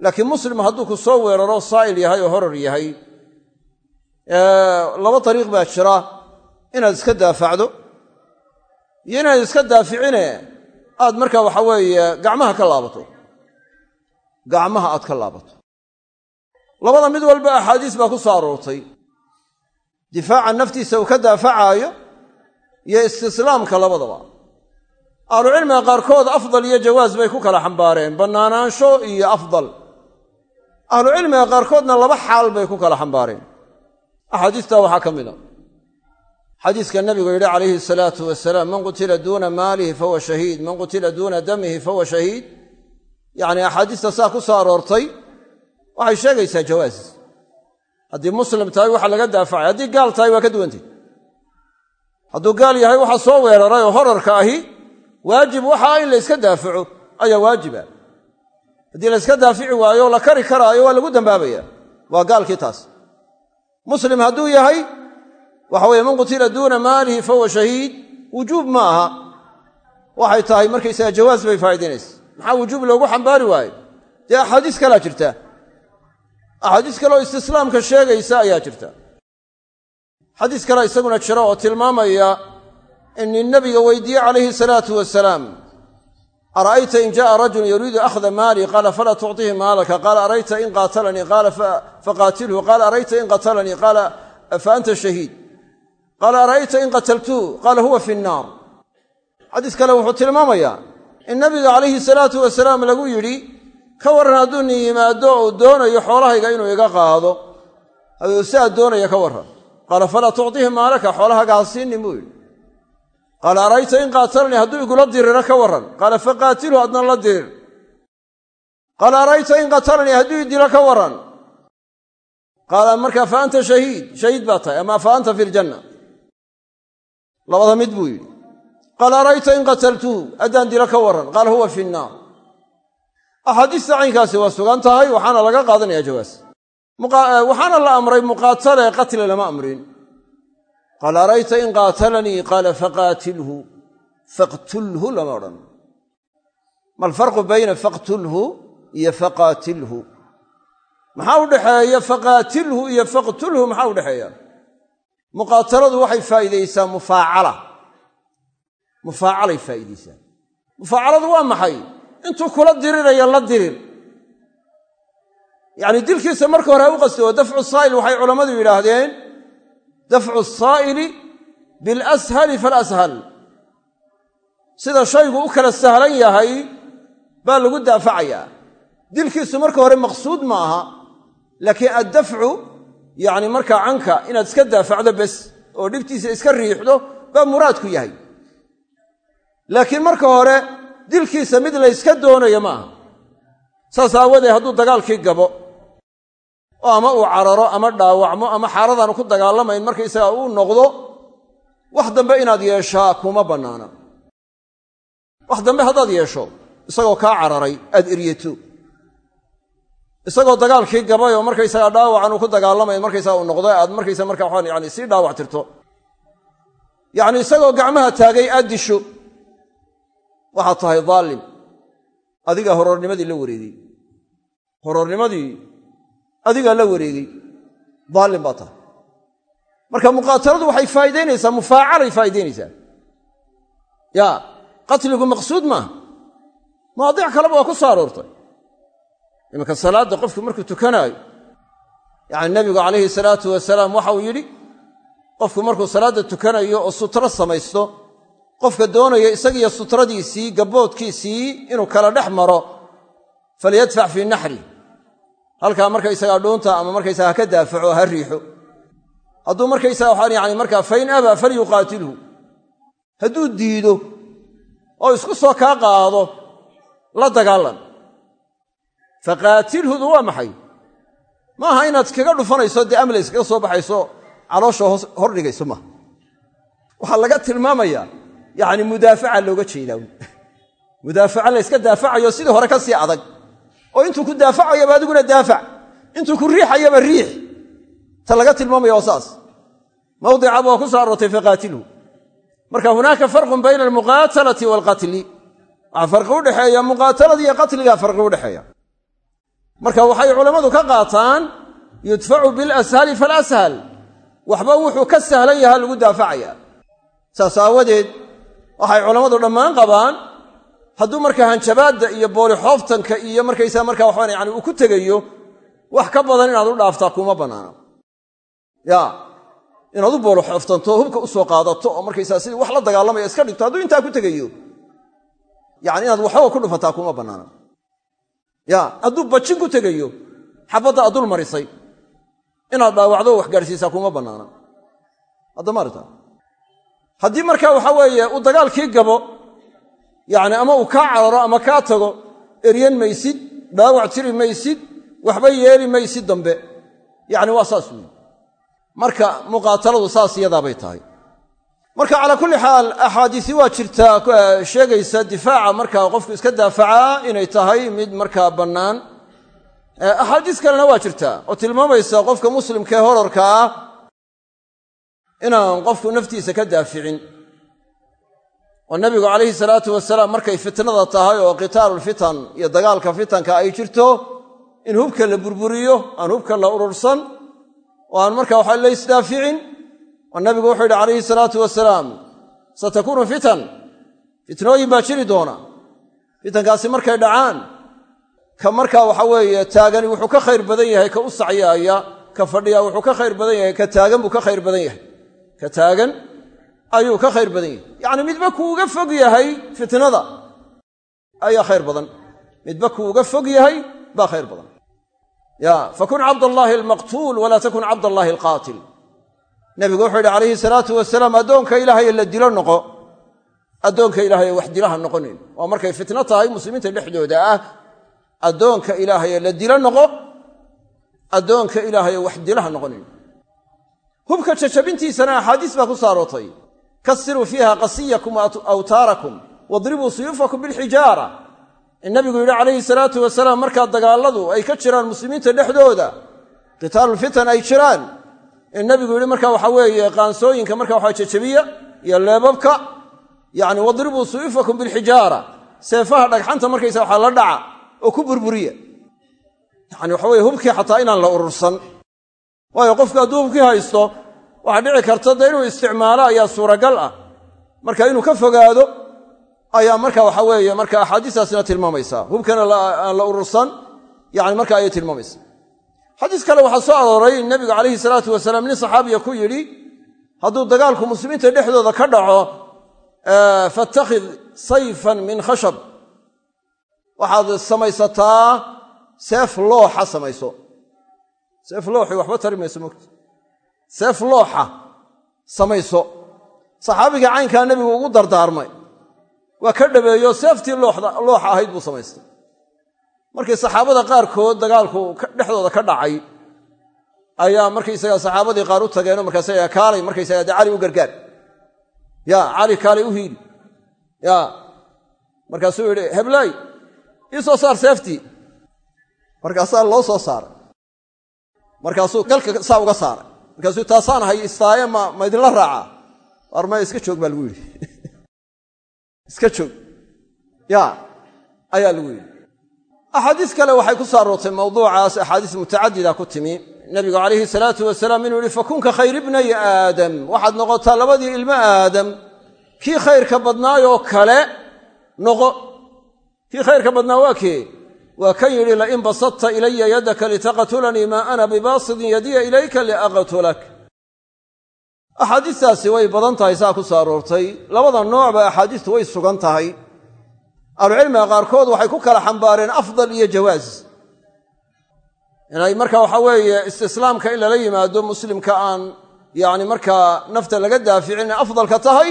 Laakiin muslim hadduu ku soo weeraro saa'il yahay oo horar yahay laba dariiq baa jira. Inaad iska daafacdo iyo inaad iska daaficine aad markaa waxa weeye gacmaha ka laabato. Gacmaha aad ka laabato. Labada mid walba axaadiis baa ku soo aroortay. Difaaca naftiisa uu ka daafacaayo iyo istislaamka labadaba. Ahlucilmiga qaarkood afdal iyo jawaas bay ku kala xambaareen bannaanaansho iyo afdal. Ahlucilmiga qaarkoodna laba xaal bay ku kala xambaareen. Axaadiistaa waxaa ka mid a xadiiska nabigu yidhi calayhi salaatu wasalaam man qutila duuna maalihi fahuwa shahiid man qutila duuna damihi fahuwa shahiid. Yacni axaadiista saa ku soo aroortay waxay sheegaysaa jawaas haddii muslim tahay waxa laga daafacay. Haddii gaal tahay waa ka duwantay hadduu gaal yahay waxa soo weeraray oo horarka ahi waajib waxaa in la yska daafaco ayaa waajiba. Haddii la yska daafici waayo la kari karaayo waa lagu dambaabaya. Waa gaalkii taas. Muslim hadduu yahay waxa weye man qutila duuna maalihi fahuwa shahiid wujuub ma aha. Waxay tahay markaysaga jawaas bay faa'idaynaysa. Maxaa wujuub loogu xambaari waayo? Dee axaadiis kalaa jirta. Axaadiis kaleoo istislaamka sheegaysa ayaa jirta. Xadiis kale isaguna jira oo tilmaamaya in nabiga weydiiye calayhi salaatu wasalaam ara'ayta in ja'a rajulun yuriidu akhda maali qaala falaa tucطihi maalaka qaala arayta in qaatalanii qaala faqaatilhu qaala arayta in qatalanii qaala fa anta shahiid qaala ara'ayta in qataltuhu qaala huwa fi nnaar xadiis kale wuxuu tilmaamayaa in nabiga calayhi salaatu wasalaam lagu yidhi ka warran hadduu nin yimaado uu doonayo xoolahayga inuu iga qaado siaa doonaya ka warran qaala falaa tucطihi maalaka xoolahaaga ha buu yidhi qaala arayta in qaatalanii hadduu igula diriro ka warran qaala faqaatilhu adna la dirir qaala arayta in qatalanii hadduu idilo ka warran qaala markaa fa anta shahiid shahiid baa tahay ama fa anta fi ljanna labada mid buu yidhi. Qaala arayta in qataltuhu haddaan dilo ka warran qaala huwa fi nnaar. Axaadiista caynkaasi waa sugan tahay waxaana laga qaadanaya jawaas. Waxaana la amray muqaatale qatli lama amrin. Qaala arayta in qaatalanii? Qaala faqaatilhu. Faqtulhu lama odhan. Ma alfarqu bayna faqtulhu iyo faqaatilhu maxaa u dhexeeya? Faqaatilhu iyo faqtulhu maxaa u dhexeeya muqaataladu waxay faa'iidaysaa mufaacala mufaacalay faa'iidaysaa. Mufaacaladu waa maxay? Intuu kula diriraya la dirir. Yacni dilkiisa marka hore ha u qasti oo dafcu saa'il waxay culammadu yidhaahdeen dafcu saa'ili bilashali falashal. Sida shaygu u kala sahlan yahay baa lagu daafacayaa. Dilkiisu marka hore maqsuud ma aha laakiin addafcu yacni markaa canka inaad iska daafacdo bes oo dhibtiisa iska riixdo baa muraadku yahay. Laakiin marka hore dilkiisa mid layska doonayo ma aha saas aawadeed hadduu dagaalkii gabo oo ama uu cararo ama dhaawacmo ama xaaladaanu ku dagaalamayn markaysagaa uu noqdo wax dambe inaad yeeshaa kuma bannaana. Wax dambe haddaad yeesho isagoo kaa cararay aad eryato isagoo dagaalkii gabay oo markaysagaa dhaawacan uu ku dagaalamayn markaysaga uu noqdo aad markaysa marka waxaan yani sii dhaawac tirto. Yacni isagoo gacmaha taagay aad disho waxaad tahay daalim. Adigaa horoornimadii la wareegey horoornimadii adigaa la wareegey daalim baa tahay. Marka muqaataladu waxay faa'idaynaysaa mufaacalay faa'idaynaysaa ya qatligu maqsuud maaha. Mawaadiic kaleba waa ku soo aroortay iminka salaadda qofku markuu tukanaayo yacni nebigu calayhi salaatu wasalaam waxa uu yidhi qofku markuu salaadda tukanayo oo sutro samaysto qofka doonaya isagiiyo sutradiisii gabboodkiisii inuu kala dhex maro falyadfac fii naxri. Halkaa markaysagaa dhuunta ama markaysaga ha ka daafaco ha riixo. Hadduu markaysaga waxaan yani markaa fain abaa falyuqaatilhu hadduu diido oo isku soo kaa qaado la dagaalan faqaatilhudu waa maxay? Maaha inaad kaga dhufanayso dee amlays kaga soo baxayso caloosha hor dhigayso maaha waxaa laga tilmaamayaa yacni mudaafaca looga jeedaa mudaafaca layska daafacayo sidii hore ka sii adag. Oo intuu ku daafacayaba adiguna daafac. Intuu ku riixayaba riix. Ta laga tilmaamaya waa saas. Mawdicaba waa ku soo aroortay faqaatilhu marka hunaaka farqun bayna almuqaatalati waalqatli waxaa farqi udhexeeya muqaatalada iyo qatligaa farqi udhexeeya marka waxay culammadu ka qaataan yudfacu bilashali falashal waxba wuxuu ka sahlan yaha lagu daafacaya. Saas aawadeed waxay culammadu dhammaan qabaan hadduu marka hanjabaadda iyo boolixooftanka iyo markaysaa markaa waxaan yani uu ku tegayo wax ka badan inaad u dhaaftaa kuma bannaana ya inaad u boolixooftanto hubka u soo qaadato oo markaysaa sidii wax la dagaalamaya iska dhigto hadduu intaa ku tegayo yani inaad waxbaba ku dhufataa kuma bannaana ya hadduu bajin ku tegayo xabadda addul marisay. Inaad dhaawacdo wax gaadhsiisaa kuma bannaana. Haddamaarta haddii marka waxa weeye uu dagaalkii gabo yacni ama uu kaa cararo ama kaa tago eryan maysid dhaawac tiri maysid waxba yeeli maysid dambe. Yacni waa saas weyi marka muqaataladu saas iyadaabay tahay marka calaa kulli xaal axaadiisi waa jirtaa sheegaysa difaaca markaa qofku iska daafacaa inay tahay mid markaa bannaan. Axaadiis kalena waa jirtaa oo tilmaamaysa qofka muslimkaee horarka ah inaan qofku naftiisa ka daaficin. Oo nabigu calayhi salaatu wasalaam markay fitnada tahay oo qitaalulfitan iyo dagaalka fitanka ay jirto in hubka la burburiyo aan hubka la urursan oo aan marka waxa la isdaaficin oo nabigu wuxuu yidhi calayhi salaatu wasalaam satakuunu fitan. Fitnooyin baa jiri doona. Fitankaasi markay dhacaan ka markaa waxa weeye taagani wuxuu ka khayr badan yahay ka u sacyaaya ka fadhiya wuxuu ka khayr badan yahay ka taagan buu ka khayr badan yahay. Ka taagan ayuu ka khayr badan yahay. Yacni midba kuuga fog yahay fitnada ayaa khayr badan. Midba kuuga fog yahay baa khayr nebigu wuxuu yidhi calayhi salaatu wasalaam addoonka ilaahay la dilo noqo. Addoonka ilaahay wax dilaha noqonin. Waa markay fitno tahay muslimiinta dhexdooda ah addoonka ilaahaye la dilo noqo. Addoonka ilaahaye wax dilaha noqonin. Hubka jajabintiisana axaadiis baa ku saarootay. Kasiruu fiiha qasiyakum awtaarakum wadribuu suyuufakum bilxijaara. Nabigu yidhi calayhi salaatu wasalaam markaa dagaalladu ay ka jiraan muslimiinta dhexdooda qitaalulfitan ay jiraan in nabigu yidhi marka waxa weeye qaansooyinka marka waxa jajabiya iyo leebabka yacni wadribuu suyuufakum bilxijaara seefaha dhagxanta markaysa waxaa la dhaca oo ku burburiya. Yacni waxa weye hubkii xataa inaan la urursan. Waayo qofku hadduu hubkii haysto waxaa dhici karta dee inuu isticmaalo ayaa suuragal ah. Marka inuu ka fogaado ayaa marka waxa weeye marka axaadiistaasina tilmaamaysaa. Hubkana aan la yani xadiis kale waxaa soo arooray in nabigu calayhi salaatu wasalaam nin saxaabiya ku yidhi hadduu dagaalku muslimiinta dhexdooda ka dhaco fattakhid sayfan min khashab. Waxaad samaysataa seef looxa samayso. Seef looxi waxba tari mayso mogta seef looxa samayso. Saxaabiga caynkaa nebigu ugu dardaarmay. Waa ka dhabeeyo seeftii looxa ahayd buu samaystay markii saxaabada qaarkood dagaalku dhexdooda ka dhacay ayaa markaysaga saxaabadii qaar u tageenoo markaasa kaalay markaysaga de cali u gargaar. Ya cali kaalay u hiili. Ya markaasuu yidhi heblaay ii soo saar seeftii. Markaasaa loo soo saaray. Markaasuu galka saa uga saaray. Markaasuu taasaan hay istaaye ma ma idinla raacaa? Maya iska joog baa lagu yidhi. Iska joog. Ya ayaa lagu yidhi axaadiis kale waxay ku soo aroortay mawduucaas axaadiis mutacadida ku timi. Nabigu calayhi salaatu wasalaam inuu yihi fakunka khayr ibnay aadam. Waxaad noqotaa labadii ilmo aadam. Kii khayrka badnaayoo kale noqo. Kii khayrka badnaa waa kee? Waa kan yidhi lain basadta ilaya yadaka litaqtulanii maa ana bibaasidin yadiya ilayka liaqtulak. Axaadiistaasi way badan tahay saa ku soo aroortay. Labada noocba axaadiistu way sugan ahlucilmiga qaarkood waxay ku kala xambaareen afdal iyo jawaas inay marka waxa weeye istislaamka in lala yimaado muslimka aan yacni markaa nafta laga daaficin afdalka tahay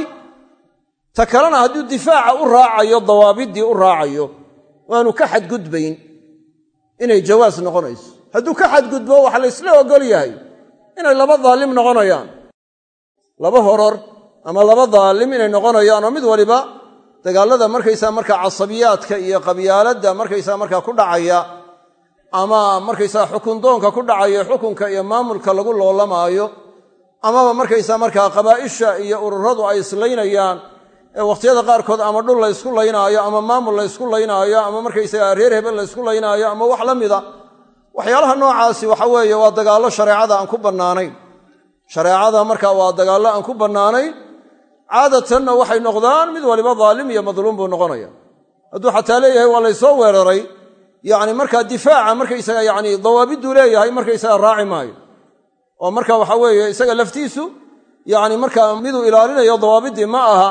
ta kalena hadduu difaaca u raacayo dawaabiddii u raacayo waanu ka xadgudbayn inay jawaas noqonayso. Hadduu ka xadgudbo waxa la ysla ogol yahay inay laba daalim noqonayaan. Laba horor ama laba daalim inay noqonayaan oo mid waliba dagaallada markaysaa markaa casabiyaadka iyo qabyaaladda markaysaa markaa ku dhacaya ama markaysaa xukundoonka ku dhacaya xukunka iyo maamulka lagu loolamaayo amaba markaysaa markaa qabaa'isha iyo ururadu ay islaynayaan ee wakhtiyada qaarkood ama dhul laysku laynaayo ama maamul laysku laynaayo ama markaysagaa reer hebel laysku laynaayo ama wax la mida waxyaalaha noocaasi waxa weeye waa dagaallo shareecada aan ku bannaanayn. Shareecada markaa waa dagaallo aan ku bannaanayn caadatanna waxay noqdaan mid waliba daalim iyo madluum buu noqonaya. Hadduu xataa leeyahay waa laysoo weeraray yacni markaa difaaca markaysaga yacni dawaabidduu leeyahay markaysaga raaci maayo. Oo marka waxa weeye isaga laftiisu yacni markaa miduu ilaalinayo dawaabiddii ma aha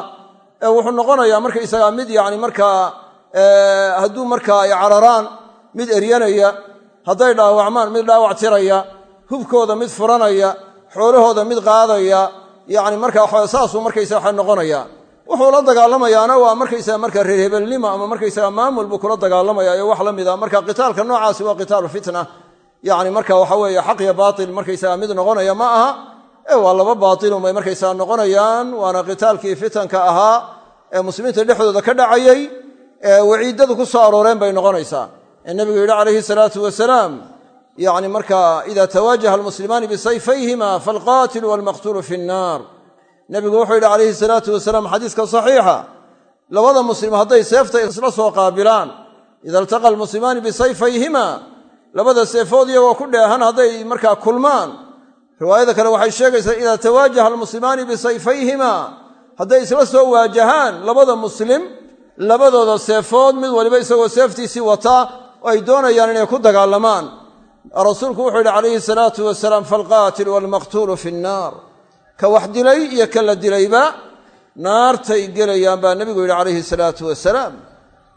ee wuxuu noqonayaa markaysaga mid yacni markaa hadduu markaa cararaan mid eryanaya hadday dhaawacmaan mid dhaawac tiraya hubkooda mid furanaya xoolahooda mid qaadaya yacni markaa saasuu markaysaga waxa noqonaya wuxuu la dagaalamayaana waa markaysaga marka reer hebelnimo ama markaysaga maamul buu kula dagaalamaya iyo wax la mida marka qitaalka noocaasi waa qitaalu fitna. Yacni marka waxa weeye xaq iyo baatil markaysaga mid noqonaya ma aha. Ee waa laba baatilun bay noqonayaan waana qitaalkii fitanka ahaa ee muslimiinta dhexdooda ka dhacayey ee waciiddadu ku soo arooreen bay noqonaysaa. Ee nebigu yidhi calayhi salaatu wasalaam yacni marka ida tawaajaha almuslimaani bisayfayhima faalqaatilu waalmaqtuulu fi nnaar nebigu wuxuu yidhi calayhi salaatu wasalaam xadiiska saxiixa labada muslim hadday seefta isla soo qaabilaan ida iltaqa almuslimaani bisayfayhima labada seefood iyagoo ku dheehan hadday markaa kulmaan. Riwaayada kale waxay sheegaysaa ida tawaajaha almuslimaani bisayfayhima hadday isla soo waajahaan labada muslim labadooda seefood mid waliba isagoo seeftiisii wataa oo ay doonayaan inay ku dagaalamaan rasuulku wuxuu yidhi calayhi salaatu wasalaam faalqaatilu waalmaqtuulu fi nnaar. Ka wax dilay iyo ka la dilayba naartay gelayaan baa nebigu yidhi calayhi salaatu wasalaam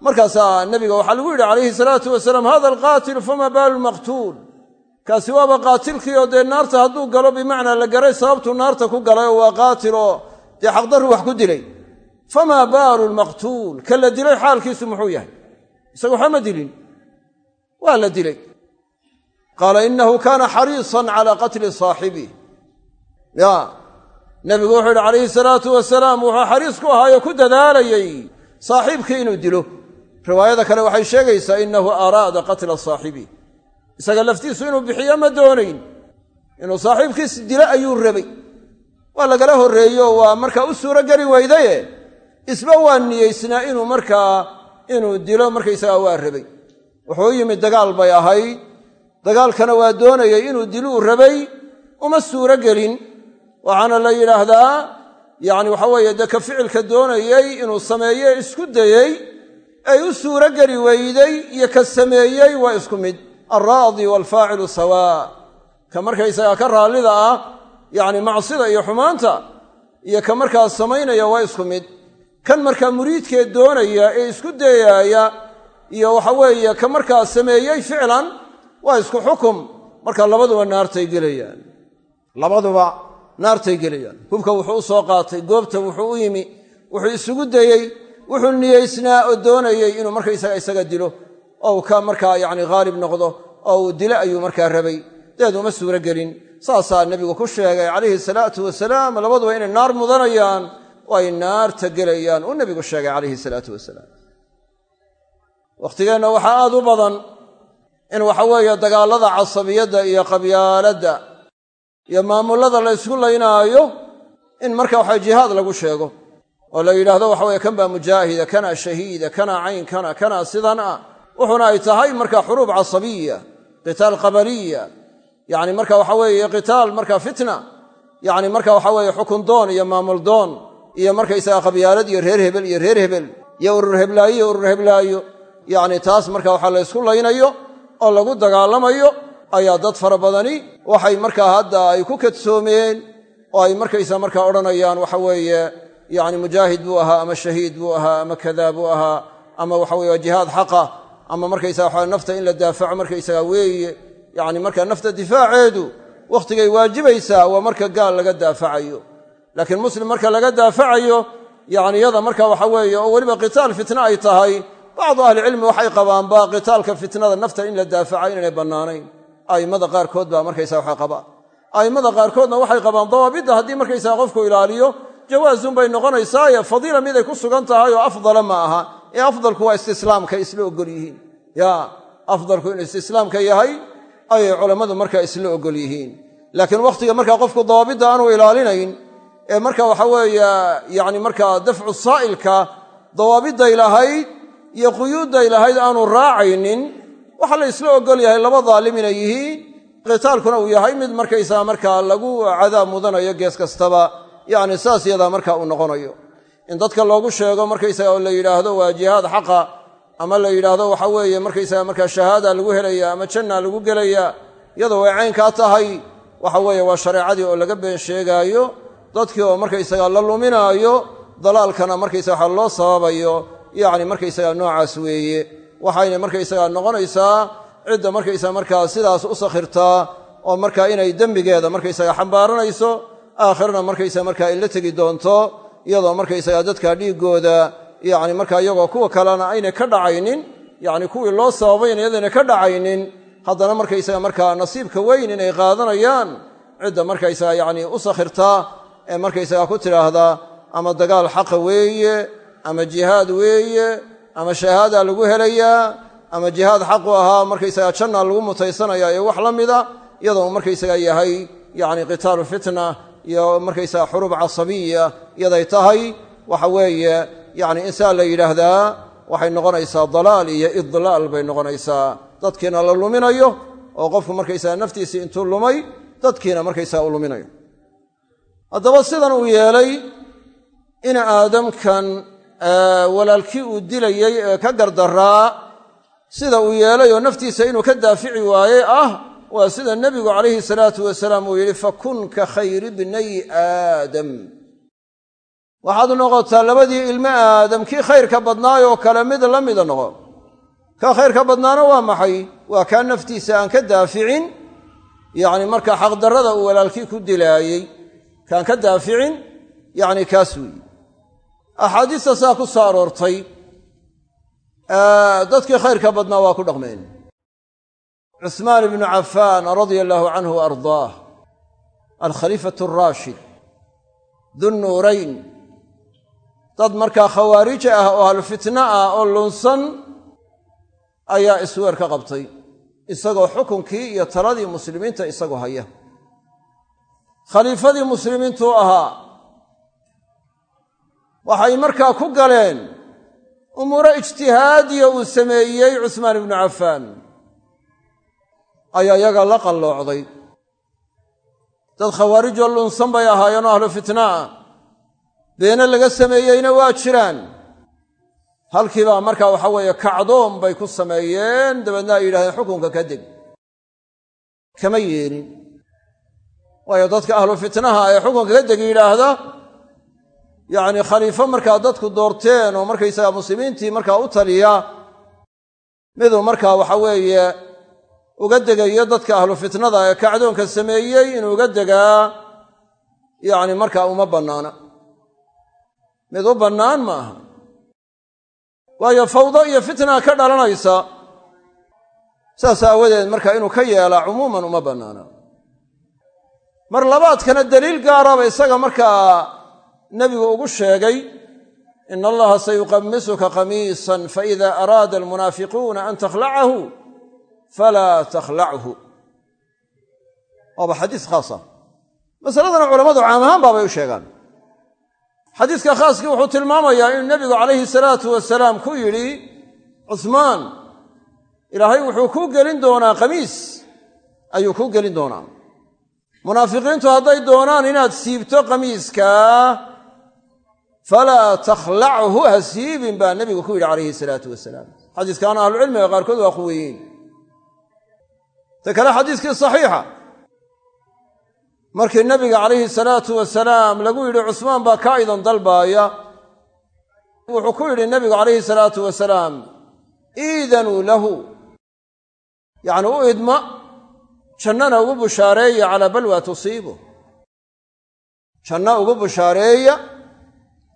markaasaa nebiga waxaa lagu yidhi calayhi salaatu wasalaam hada alqaatilu fama baalu lmaqtuul kaasi waaba qaatilkii oo dee naarta hadduu galo bimacnaa la garay sababtuu naarta ku galay oo waa qaatil oo dee xaqdarru wax ku dilay. Famaa baalu lmaqtuul ka la dilay xaalkiisu muxuu yahay? Isaga waxba ma dilin. Waa la dilay qaala inahu kaana xariisan calaa qatli saaxibih ya nebigu wuxuu yidhi calayhi salaatu wasalaam wuxuu xariis ku ahaayo ku dadaalayey saaxiibkii inuu dilo riwaayada kale waxay sheegaysaa inahu araada qatla saaxibih isaga laftiisu inuu bixiyo ma doonayn inuu saaxiibkiis dilo ayuu rabay waa lagala horreeyo waa markaa u suuro geli weydaye isba waa niyeysnaa inuu markaa inuu dilo markaysagaa waa rabay wuxuu u yimid dagaal bay ahayd dagaalkana waa doonayay inuu diluu rabay uma suuro gelin. Waxaana la yidhaahdaa yacni waxa weeye dee ka ficilka doonayey inuu sameeye isku dayey ay u suuro geli weyday iyo ka sameeyey waa isku mid. Alraadi waalfaacilu sawaa. Ka markaysagaa ka raallida ah yacni macsida iyo xumaanta iyo ka markaa samaynaya waa isku mid. Kan markaa muriidkee doonaya ee isku dayaaya iyo waxa weeye ka markaa sameeyey ficlan waa isku xukum. Marka labaduba naartay gelayaan. Labaduba? Naartay gelayaan. Hubka wuxuu u soo qaatay goobta wuxuu u yimi wuxuu isugu dayey wuxuu niyeysnaa oo doonayey inuu markaysaga isaga dilo. Oo uu ka markaa yacni haalib noqdo oo uu dilo ayuu markaa rabay. Deed uma suuro gelin saasaa nebigu ku sheegay calayhi salaatu wasalaam labaduba inay naar mudanayaan oo ay naarta gelayaan. Uu nebigu sheegay calayhi salaatu wasalaam. Wakhtigeenna waxaa aad u badan in waxa weeye dagaallada casabiyadda iyo qabyaaladda iyo maamullada la ysku laynaayo in marka waxa jihaad lagu sheego oo la yidhaahdo waxa weye kan baa mujaahida kana shahiida kana caynkana kana sidan ah wuxuna ay tahay marka xuruub casabiya qitaal qabaliya. Yacni marka waxa weeye qitaal marka fitna. Yacni marka waxa weeye xukun doon iyo maamul doon iyo markaysaga qabyaalad iyo reer hebel iyo reer hebel iyo urur heblaayo urur heblaayo. Yacni taas marka waxaa la ysku laynayo oo lagu dagaalamayo ayaa dad fara badani waxay markaa hadda ay ku kadsoomeen oo ay markaysa markaa odhanayaan waxa weeye yacni mujaahid buu ahaa ama shahiid buu ahaa ama kadaa buu ahaa ama waxa weye jihaad xaqa ama markaysaga waxa nafta in la daafaco markaysaga weeye yacni marka nafta difaaceedu wakhtigay waajibaysaa waa marka gaal laga daafacayo. Laakiin muslim marka laga daafacayo yacni yada marka waxa weeye oo weliba qitaal fitna ay tahay bacdu ahlicilmi waxay qabaanba qitaalka fitnada nafta in la daafaca inaynay bannaanayn. A'immada qaarkood baa markaysa waxa qaba. A'immada qaarkoodna waxay qabaan dawaabidda haddii markaysaga qofku ilaaliyo jawaasun bay noqonaysaaye fadiila miday ku sugan tahay oo afdala ma aha. Ee afdalku waa istislaamka isla ogol yihiin. Ya afdalku inuu istislaamka yahay ayay culammadu markaa isla ogol yihiin. Laakiin wakhtiga markaa qofku dawaabidda aanu ilaalinayn ee marka waxa weeye yacni markaa dafcu saa'ilka dawaabidday lahayd iyo quyuudday lahayd aanu raacaynin waxaa la isla ogol yahay laba daalim inay yihiin qitaalkuna uu yahay mid markaysaga markaa lagu cadaab mudanayo gees kastaba yacni saas yadaa marka uu noqonayo. In dadka loogu sheego markaysaga oo la yidhaahdo waa jihaad xaqa ama la yidhaahdo waxa weeye markaysaga markaa shahaada lagu helaya ama janna lagu gelaya iyadoo way caynkaa tahay waxa weeye waa shareecadii oo laga been sheegaayo dadkii oo markaysaga la luminaayo dalaalkana markaysaga waxa loo sababayo yacni markaysaga noocaas weeye. Waxayna markaysaga noqonaysaa cidda markaysaga markaa sidaas u sakhirtaa oo markaa inay dembigeeda markaysaga xambaaranayso aakhirana markaysaga markaa ay la tegi doonto iyadoo markaysaga dadka dhiiggooda yacni markaa iyagoo kuwa kalena aynay ka dhacaynin yacni kuwii loo sababayna iyadayna ka dhacaynin haddana markaysaga markaa nasiibka weyn inay qaadanayaan cidda markaysaga yacni u sakhirtaa ee markaysaga ku tidhaahda ama dagaal xaqa weeye ama jihaad weeye ama shahaada lagu helayaa ama jihaad xaqu ahaa markaysaga janna lagu mutaysanaya iyo wax la mida iyadoo markaysaga yahay yacni qitaalu fitna iyo markaysaga xuruub casabiya iyaday tahay waxa weeye yacni insaa la yidhaahdaa waxay noqonaysaa dalaal iyo idlaal bay noqonaysaa. Dadkiina la luminayo oo qofku markaysaga naftiisii intuu lumay dadkiina markaysaga u luminayo. Haddaba sidan uu yeelay in aadamkan walaalkii uu dilayey ee ka gardaraa sida uu yeelay oo naftiisa inuu ka daafici waayey ah waa sida nebigu calayhi salaatu wasalaam uu yidhi fakun ka khayri bnay aadam. Waxaad noqotaa labadii ilmo aadam kii khayrka badnaayoo kale mid la mida noqo. Ka khayrka badnaana waa maxay? Waa kaa naftiisa aan ka daaficin? Yacni marka xaqdarrada uu walaalkii ku dilaayey kaan ka daaficin? Yacni kaas weeye axaadiista saa ku soo aroortay dadkii khayrka badnaa waa ku dhaqmeen. Cuhmaan ibnu cafaan radia allaahu canhu wa ardaah alkhaliifatu araashid dunnuurayn dad markaa khawaarij ah oo ahlufitna ah oo lunsan ayaa isweer ka qabtay isagoo xukunkii iyo taladii muslimiinta isagoo haya. Khaliifadii muslimiintuu ahaa waxay markaa ku galeen umuuro ijtihaadiya uu sameeyey cusmaan ibnu cafaan. Ayaa iyaga la qalloocday. Dad khawaarijoo lunsan bay ahaayeenoo ahlu fitnaa beene laga sameeyeyna waa jiraan. Halkiibaa markaa waxa weeye kacdoon bay ku sameeyeen dabeedna ay yidhahdeen xukunka ka deg. Kama yeelin. Waayo dadka ahlu fitnaha ee xukunka ka deg yidhaahda yacni khaliifo markaa dadku doorteen oo markaysaga muslimiintii markaa u taliya miduu markaa waxa weeye uga degayo dadka ahlu fitnada ee kacdoonka sameeyey inuu uga degaa yacni markaa uma bannaana. Mid u bannaan ma aha. Waayo fawdo iyo fitna ka dhalanaysa saas aawadeed marka inuu ka yeelaa cumuuman uma bannaana. Mar labaadkana daliil gaaraba isaga markaa nebigu ugu sheegay ina allaha sayuqamisuka qamiisan faida araada almunaafiquuna an takhlacahu falaa takhlachu. Waaba xadiis khaasa masaladana culammadu caam ahaan baabay u sheegaan. Xadiiska khaaskii wuxuu tilmaamayaa inuu nebigu calayhi salaatu wasalaam ku yidhi cusmaan ilaahay wuxuu kuu gelin doonaa qamiis. Ayuu ku gelin doonaa. Munaafiqiintu hadday doonaan inaad siibto qamiiskaa falaa takhlachu ha siibin baa nebigu ku yidhi calayhi salaatu wasalaam xadiiskaana ahlucilmiga qaarkood waa quweeyeen ta kale xadiiskii saxiixa markii nebiga calayhi salaatu wasalaam lagu yidhi cusmaan baa kaa idan dalbaaya wuxuu ku yidhi nebigu calayhi salaatu wasalaam iidanuu lahu yacni u idma jannana ugu bushaareeya calaa balwa tusiibu janno ugu bushaareeya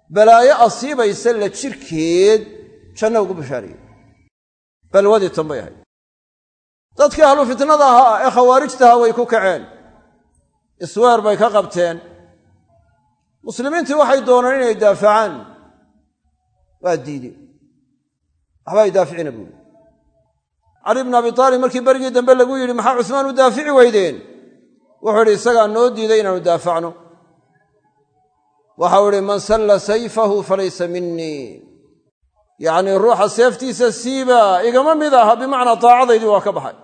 balaayo asiibaysa la jirkeed janno ugu bushaareeya balwadii tan bay ahayd dadkii ahlu fitnada ahaa ee khawaarijtaha way ku kaceen. Isweer bay ka qabteen. Muslimiintii waxay dooneen inay daafacaan. Waa diideen waxba ay daaficina buuli cali bnu abi taalib markii berigii dambe lagu yidhi maxaa cusmaan u daafici weydeen? Wuxuu idhi isagaa noo diiday inaanu daafacno waxau idhi man salla sayfahu falaysa minii yacnii ruuxa seeftiisa siiba igama mid aha bimacnaa taacadaydii waa ka baxay.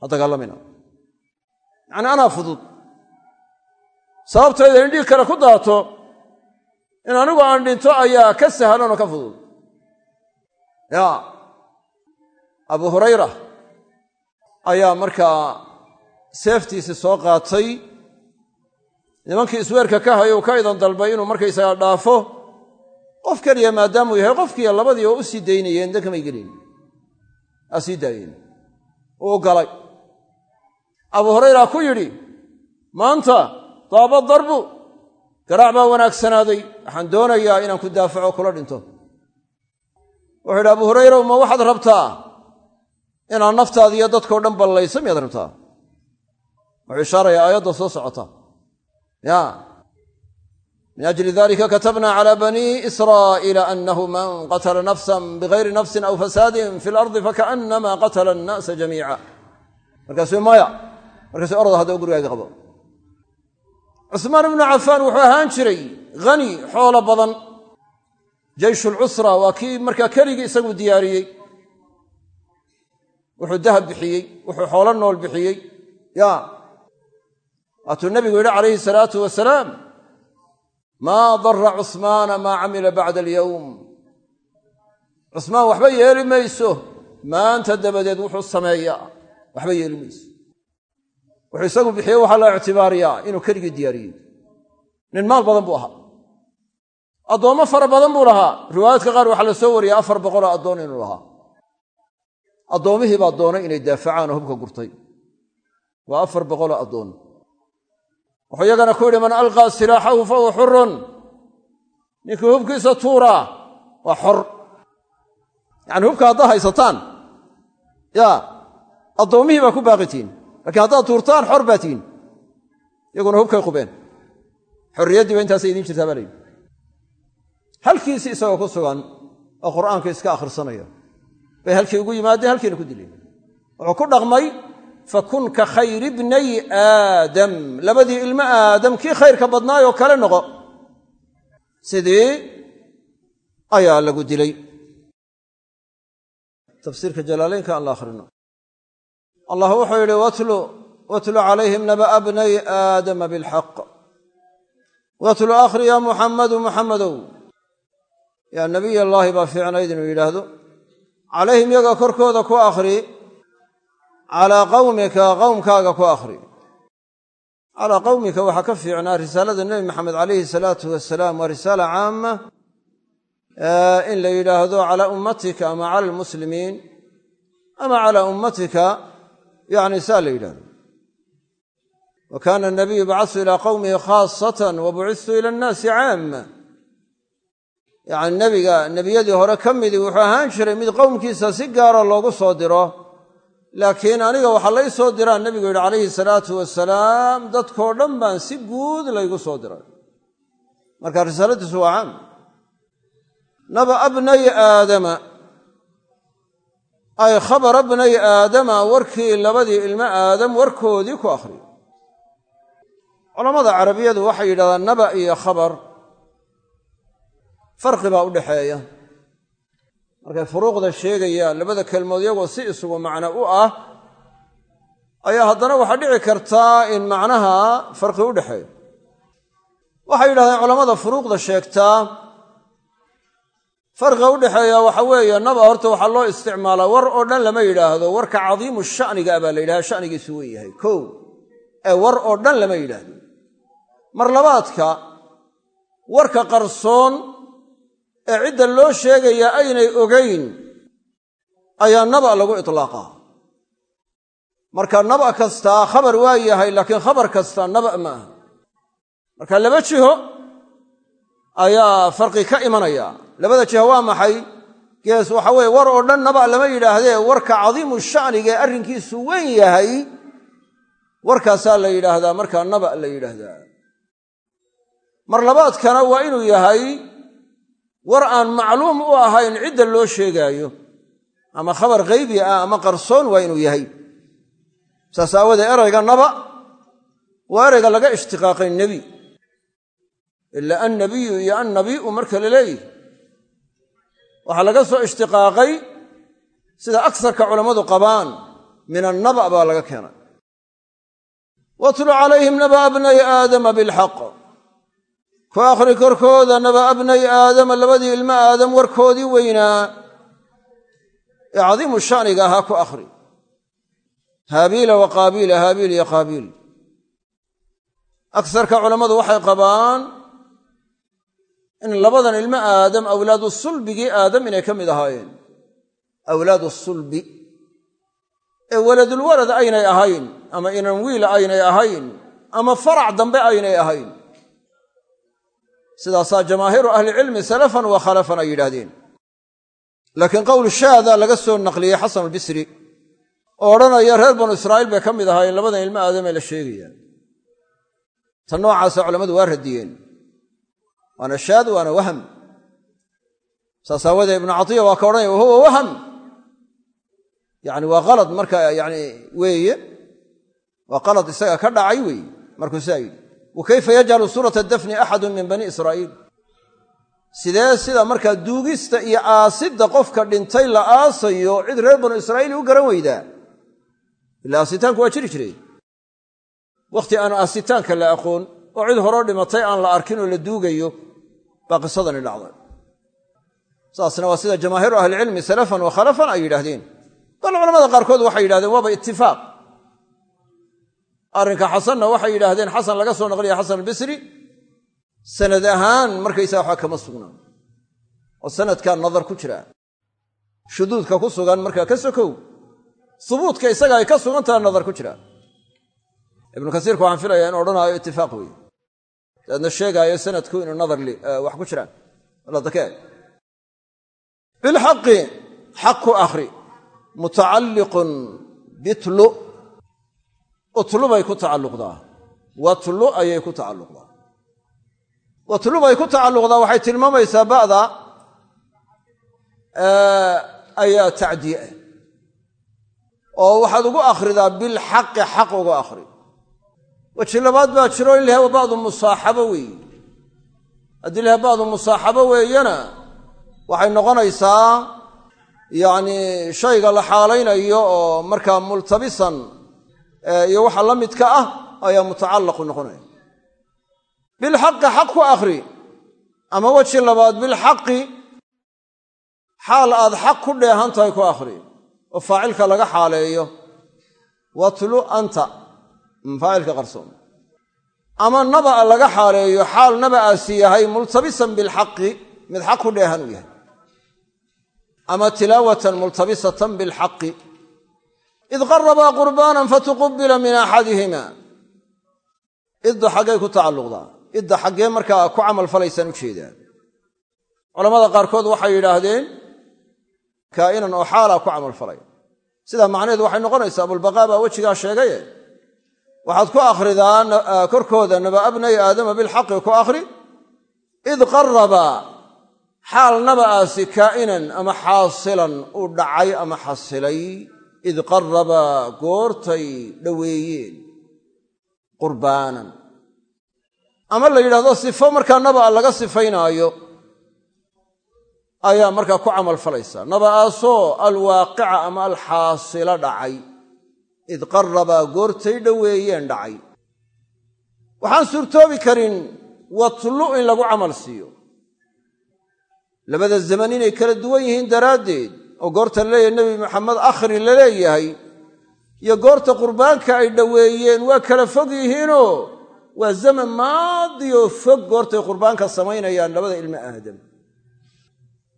Ha dagaalamina yacni anaa fudud. Sababtayda in dhiig kale ku daato in anigu aan dhinto ayaa ka sahlanoo ka fudud. Ya abu hurayra ayaa markaa seeftiisii soo qaatay nimankii isweerka ka hayou ka idan dalbay inuu markaysagaa dhaafo qof keliya maadaamuu yahay qofkiiyo labadii oo u sii daynayeen dankamay gelin. Aa sii uu galay. Abu hurayra ku yidhi maanta daaba darbu garaac baa wanaagsanaaday waxaan doonayaa inaan ku daafaco kula dhinto. Wuxuu yidhi abu hurayraw ma waxaad rabtaa inaad naftaada iyo dadkao dhan ballayso? Miyaad rabtaa? Wuxuu ishaarayaa aayadda soo socota ya min ajli dalika katabna cala bani israa'iila anahu man qatala nafsan bigayri nafsin aw fasaadin fi lardi fakaannama qatala annaasa jamiica markaasuu maya markaasuu orda hadda gurigaaga qabo cusmaan ibnu cafaan wuxuu ahaan jiray hani xoolo badan jeysh lcusra waa kii markaa keligii isagu diyaariyey wuxuu dahab bixiyey wuxuu xoolo nool bixiyey ya waatuu nebigu yidhi calayhi salaatu wasalaam maa dara cusmaana maa camila bacda alyowm cusmaan waxba yeeli mayso. Maanta dabadeed wuxuu sameeyaa. Waxba yeeli mayso. Wuxuu isagu bixiyey waxaa la ictibaariyaa inuu keligii diyaariyey. Nin maal badan buu ahaa. Addoommo fara badan buu lahaa. Riwaayaadka qaar waxaa la soo wariyay afar boqoloo addoon inuu lahaa. Addoommihii baa doonay inay daafacaan oo wuxuu iyagana ku yidhi man alqaa silaaxahu fa huwa xurun ninkii hubkiisa tuuraa waa xor. Yacani hubka haddaad haysataan yaa addoommihii baa ku baaqitiin laakiin haddaad tuurtaan xor baa tihin iyaguna hubkay qubeen. Xorriyaddii ba intaasay idiin jirtaa baa layidhi halkiisi isagoo ku sugan oo qur'aanka iska akhrisanaya bay halkii ugu yimaadeen halkiina ku dileen wuxuu ku dhaqmay fakun ka khayri bnay aadam. Labadii ilmo aadam kii khayrka badnaayoo kale noqo. Sidii ayaa lagu dilay. Tafsiirka jalaaleynka aan la akhrino. Allah wuxuu yidhi watlu watlu calayhim naba'a bnay aadama bilxaq. Watlu akhri ya muxammadu muxammadow yaa nabiy allaahi baa fiicnayd inuu yidhaahdo. Calayhim yaga korkooda ku akhri calaa qawmika qowmkaaga ku akhri. Calaa qowmika waxaa ka fiicnaa risaalada nebi maxamed calayhi salaatu wasalaam waa risaala caama in la yidhaahdo calaa ummatika ama cala almuslimiin ama calaa ummatika yani saa la yidhahdo wa kaana anabiyu bacatu ilaa qowmihi khaasatan wa ila annaasi caama yacni nebiga nebiyadii hore ka midii wuxuu ahaan jiray mid qowmkiisa si gaara loogu soo diro laakiin aniga waxaa lay soo diraa nebigu yidhi calayhi salaatu wasalaam dadkoo dhan baan si guud laygu soo diray. Marka risaaladiisu waa caam naba'a bnay aadama ay khabara bnay aadama warkii labadii ilmo aadam warkoodii ku akhriyo. Culammada carabiyadu waxay yidhahdaan naba iyo khabar farqi baa u dhaxeeya markay furuuqda sheegayaan labada kelmood iyagoo si isugu macno u ah ayaa haddana waxaa dhici kartaa in macnaha farqi u dhexeeyo. Waxay yidhahdeen culammada furuuqda sheegtaa farqiga u dhexeeya waxa weeye naba horta waxaa loo isticmaalaa war oo dhan lama yidhaahdo warka cadiimu shaniga baa la yidhahda shanigiisu wen yahay kow ee war oo dhan lama yidhaahdo. Mar labaadka warka qarsoon ee cidda loo sheegayaa aynay ogayn ayaa naba lagu itlaaqaa marka naba kastaa khabar waa yahay laakiin khabar kastaa naba ma aha. Marka laba jiho ayaa farqi ka imanaya. Labada jiho waa maxay? Gees waxa weeye war oo dhan naba lama yidhaahdee warka cadiimu shaniga ee arrinkiisu weyn yahay warkaasaa la yidhaahdaa markaa naba la yidhaahdaa. Mar labaadkana waa inuu yahay war aan macluum u ahayn cidda loo sheegaayo ama khabar khaybi ah ama qarsoon waa inuu yahay. Saas aawadee erayga naba waa erayga laga ishtiqaaqay nebi. Ila annabiyu iyo annabiu marka la leeyihi waxaa laga soo ishtiqaaqay sida aksarka culammadu qabaan min annaba baa laga keenay. Watlu calayhim naba bnay aadama bilxaq ku akhri korkooda naba abnay aadama labadii ilmo aadam warkoodii weynaa. Ee cadiimu shaniga ahaa ku akhri. Haabiila wa qaabiila haabiil iyo qaabiil. Aksarka culammadu waxay qabaan in labadan ilmo aadam awlaadu sulbigii aadam inay ka mid ahaayeen. Awlaadu sulbi. Ee waladulwalad aynay ahayn ama inan wiil aynay ahayn ama farac dambe aynay ahayn sidaasaa jamaahiiru ahlicilmi salafan wa khalafan ay yidhaahdeen. Laakiin qowl shaada laga soo naqliyey xasan albisri oo odhanaya reer banu israa'iil bay ka mid ahaayeen labadan ilmo aadamee la sheegaya ta noocaasa culammadu waa radiyeen. Waana shaad waana waham. Saas aawadee ibnu catiya waa ka odhanaya wahuwa waham. Yani waa qalad marka yani weeye waa qalad isaga ka dhacay weeye markuu sidaa yidhi wa kayfa yajcalu suurata dafni axadun min bani israa'iil sidee sida markaa duugista iyo aasidda qofka dhintay la aasayo cid reer banu israa'iil u garan weydaa ila aasitaanku waa jiri jiray wakhti aan aasitaanka la aqoon oo cid horoo dhimatay aan la arkin oo la duugayo baa qisadani dhacday saasna waa sida jamaahiiru ahlicilmi salafan wa khalafan ay yidhaahdeen bal culamada qaarkood waxay yidhahdeen waaba itifaaq arrinka xasanna waxay yidhaahdeen xasan laga soo naqliya xasan albisri. Sanad ahaan markaysaa waxaa kama sugnaa. Oo sanadkaa nadar ku jira. Shuduudka ku sugan markaa ka sokow. Subuudka isaga ay ka sugan taha nadar ku jira. Ibnu kasiirka waxaan filayaa in odhanaayo itifaaq weeye. Daadna sheegaayo sanadku inuu nadar wax ku jiraan ladakee bilxaqi xaq ku akhri mutacalliqun bitlu utlu bay ku tacalluqdaa. Watlu ayay ku tacalluqdaa. Watlu bay ku tacalluqdaa waxay tilmaamaysaa ba'da ayaa tacdiye. Ah oo waxaad ugu akhridaa bilxaqi xaq ugu akhri. Weji labaad baa jiro in laha ba'du musaaxabo weeye haddii laha ba'du musaaxabo weeyana waxay noqonaysaa yacni shayga la xaalaynayo oo markaa multabisan iyo waxa la midka ah ayaa mutacallaqu noqonaya. Bilxaqi xaq ku akhri ama weji labaad bilxaqi xaal aad xaq ku dheehan tahay ku akhri oo faacilka laga xaaleeyo watlu anta faacilka qarsoon. Ama naba'a laga xaaleeyo xaal naba'aasi yahay multabisan bilxaqi mid xaq ku dheehan uu yahay. Ama tilaawatan multabisatan bilxaqi id qarabaa qurbaanan fatuqubila min axadihima idda xaggay ku tacalluqdaa idda xaggee markaa ku camal falaysaan u jeedaa culamada qaarkood waxay yidhaahdeen kaa'inan oo xaalaa ku camal falay sidaa macnaheedu waxay noqonaysaa abulbaqaa baa wejigaa sheegaye waxaad ku akhridaa korkooda naba abnay aadama bilxaqi ku akhri id qaraba xaal naba'aasi kaa'inan ama xaasilan uu dhacay ama xasilay id qaraba goortay dhoweeyeen qurbaanan. Ama la yidhahdo sifo markaa naba'a laga sifaynaayo ayaa markaa ku camal falaysa. Naba'aasoo alwaaqica ama alxaasila dhacay id qarabaa goortay dhoweeyeen dhacay. Waxaan suurtoobi karin watlu in lagu camal siiyo. Labada zaman inay kala duwan yihiin daraaddeed oo goorta la leeyahay nebi maxamed akhri la leeyahay iyo goorta qurbaanka ay dhoweeyeen waa kala fog yihiinoo waa zaman maadi oo fog goortay qurbaanka samaynayaan labada ilmo aadam.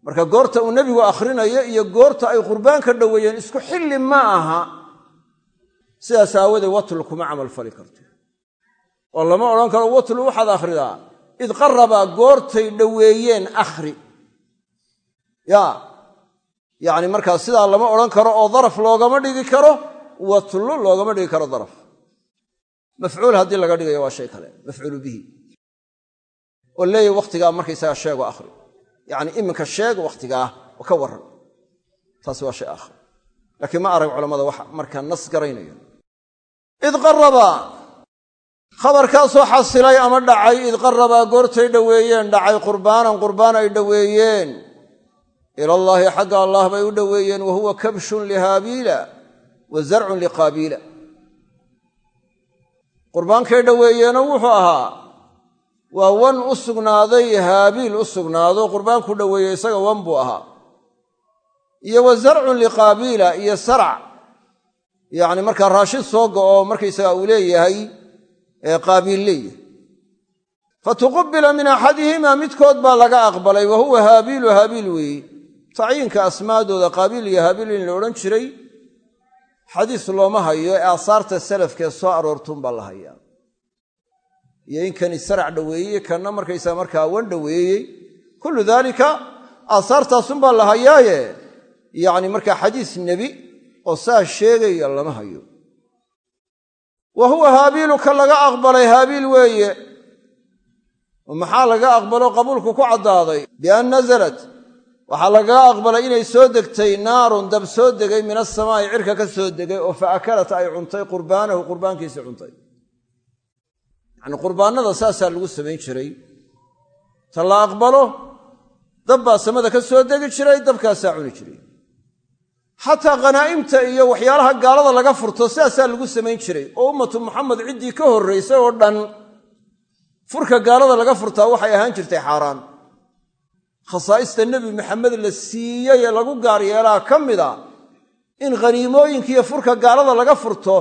Marka goorta uu nebigu akhrinayo iyo goorta ay qurbaanka dhoweeyeen isku xilli ma aha. Sidaas aawadeed watlu kuma camal fali karto. Oo lama odhan karo watlu waxaad akhridaa. Id qarabaa goortay dhoweeyeen akhri. Ya yacni markaa sidaa lama odhan karo oo daraf loogama dhigi karo watlu loogama dhigi karo daraf. Mafcuul haddii laga dhigayo waa shay kale mafcuulu bihi. Oo leeyahy wakhtigaa markaysagaa sheego akhri. Yacni iminka sheeg wakhtigaah oo ka warran. Taasi waa shay aakhir laakiin ma arag culammada wax markaa nas garaynayo id qaraba khabarkaasoo xasilay ama dhacay id qarabaa goortay dhoweeyeen dhacay qurbaanan qurbaan ay dhoweeyeen ilallaahi xagga allah bay u dhoweeyeen wa huwa kabshun lihaabiila wa zarcun liqaabiila qurbaankay dhoweeyeeno wuxuu ahaa waa wan u sugnaaday haabiil u sugnaado qurbaanku dhoweeyey isaga wan buu ahaa. Iyo wa zarcun liqaabiila iyo sarac yacni markaa raashin soo go'o markaysaga uu leeyahay qaabiil leeyahay. Fatuqubila min axadihimaa midkood baa laga aqbalay wa haabiilu haabiil weeye tacyiinka asmaadooda qaabiil iyo haabiil in la odhan jiray xadiis looma hayo ee aasaarta salafkee soo aroortuunbaa la hayaa. Iyo in sarac dhoweeyey kanna markaysaa markaa wan dhoweeyey kullu daalika aasaartaasunbaa la hayaaye. Yacni markaa xadiis nebi oo saa sheegaya lama hayo. Wa huwa haabiilu ka laga aqbalay haabiil weeye. Maxaa laga aqbalo? Qabuulku ku caddaaday. Bian nasalat waxaa lagaga aqbalay inay soo degtay naarun dab soo degay min asamaa'i cirka ka soo degay oo fa akalat ay cuntay qurbaanahu qurbaankiisii cuntay. Yacnii qurbaannada saasaa lagu samayn jiray. Ta aqbalo dab samada ka soo degi jiray dabkaasaa cuni jiray. Xataa khanaa'imta iyo waxyaalaha gaalada laga furto sidaasaa lagu samayn jiray. Oo ummatu muxamed ciddii ka horraysay oo dhan furka gaalada laga furtaa waxay ahaan jirtay xaaraan khasaa'ista nebi maxamed la siiyey ee lagu gaar yeelaa ka mida in khaniimooyinkiiyo furka gaalada laga furto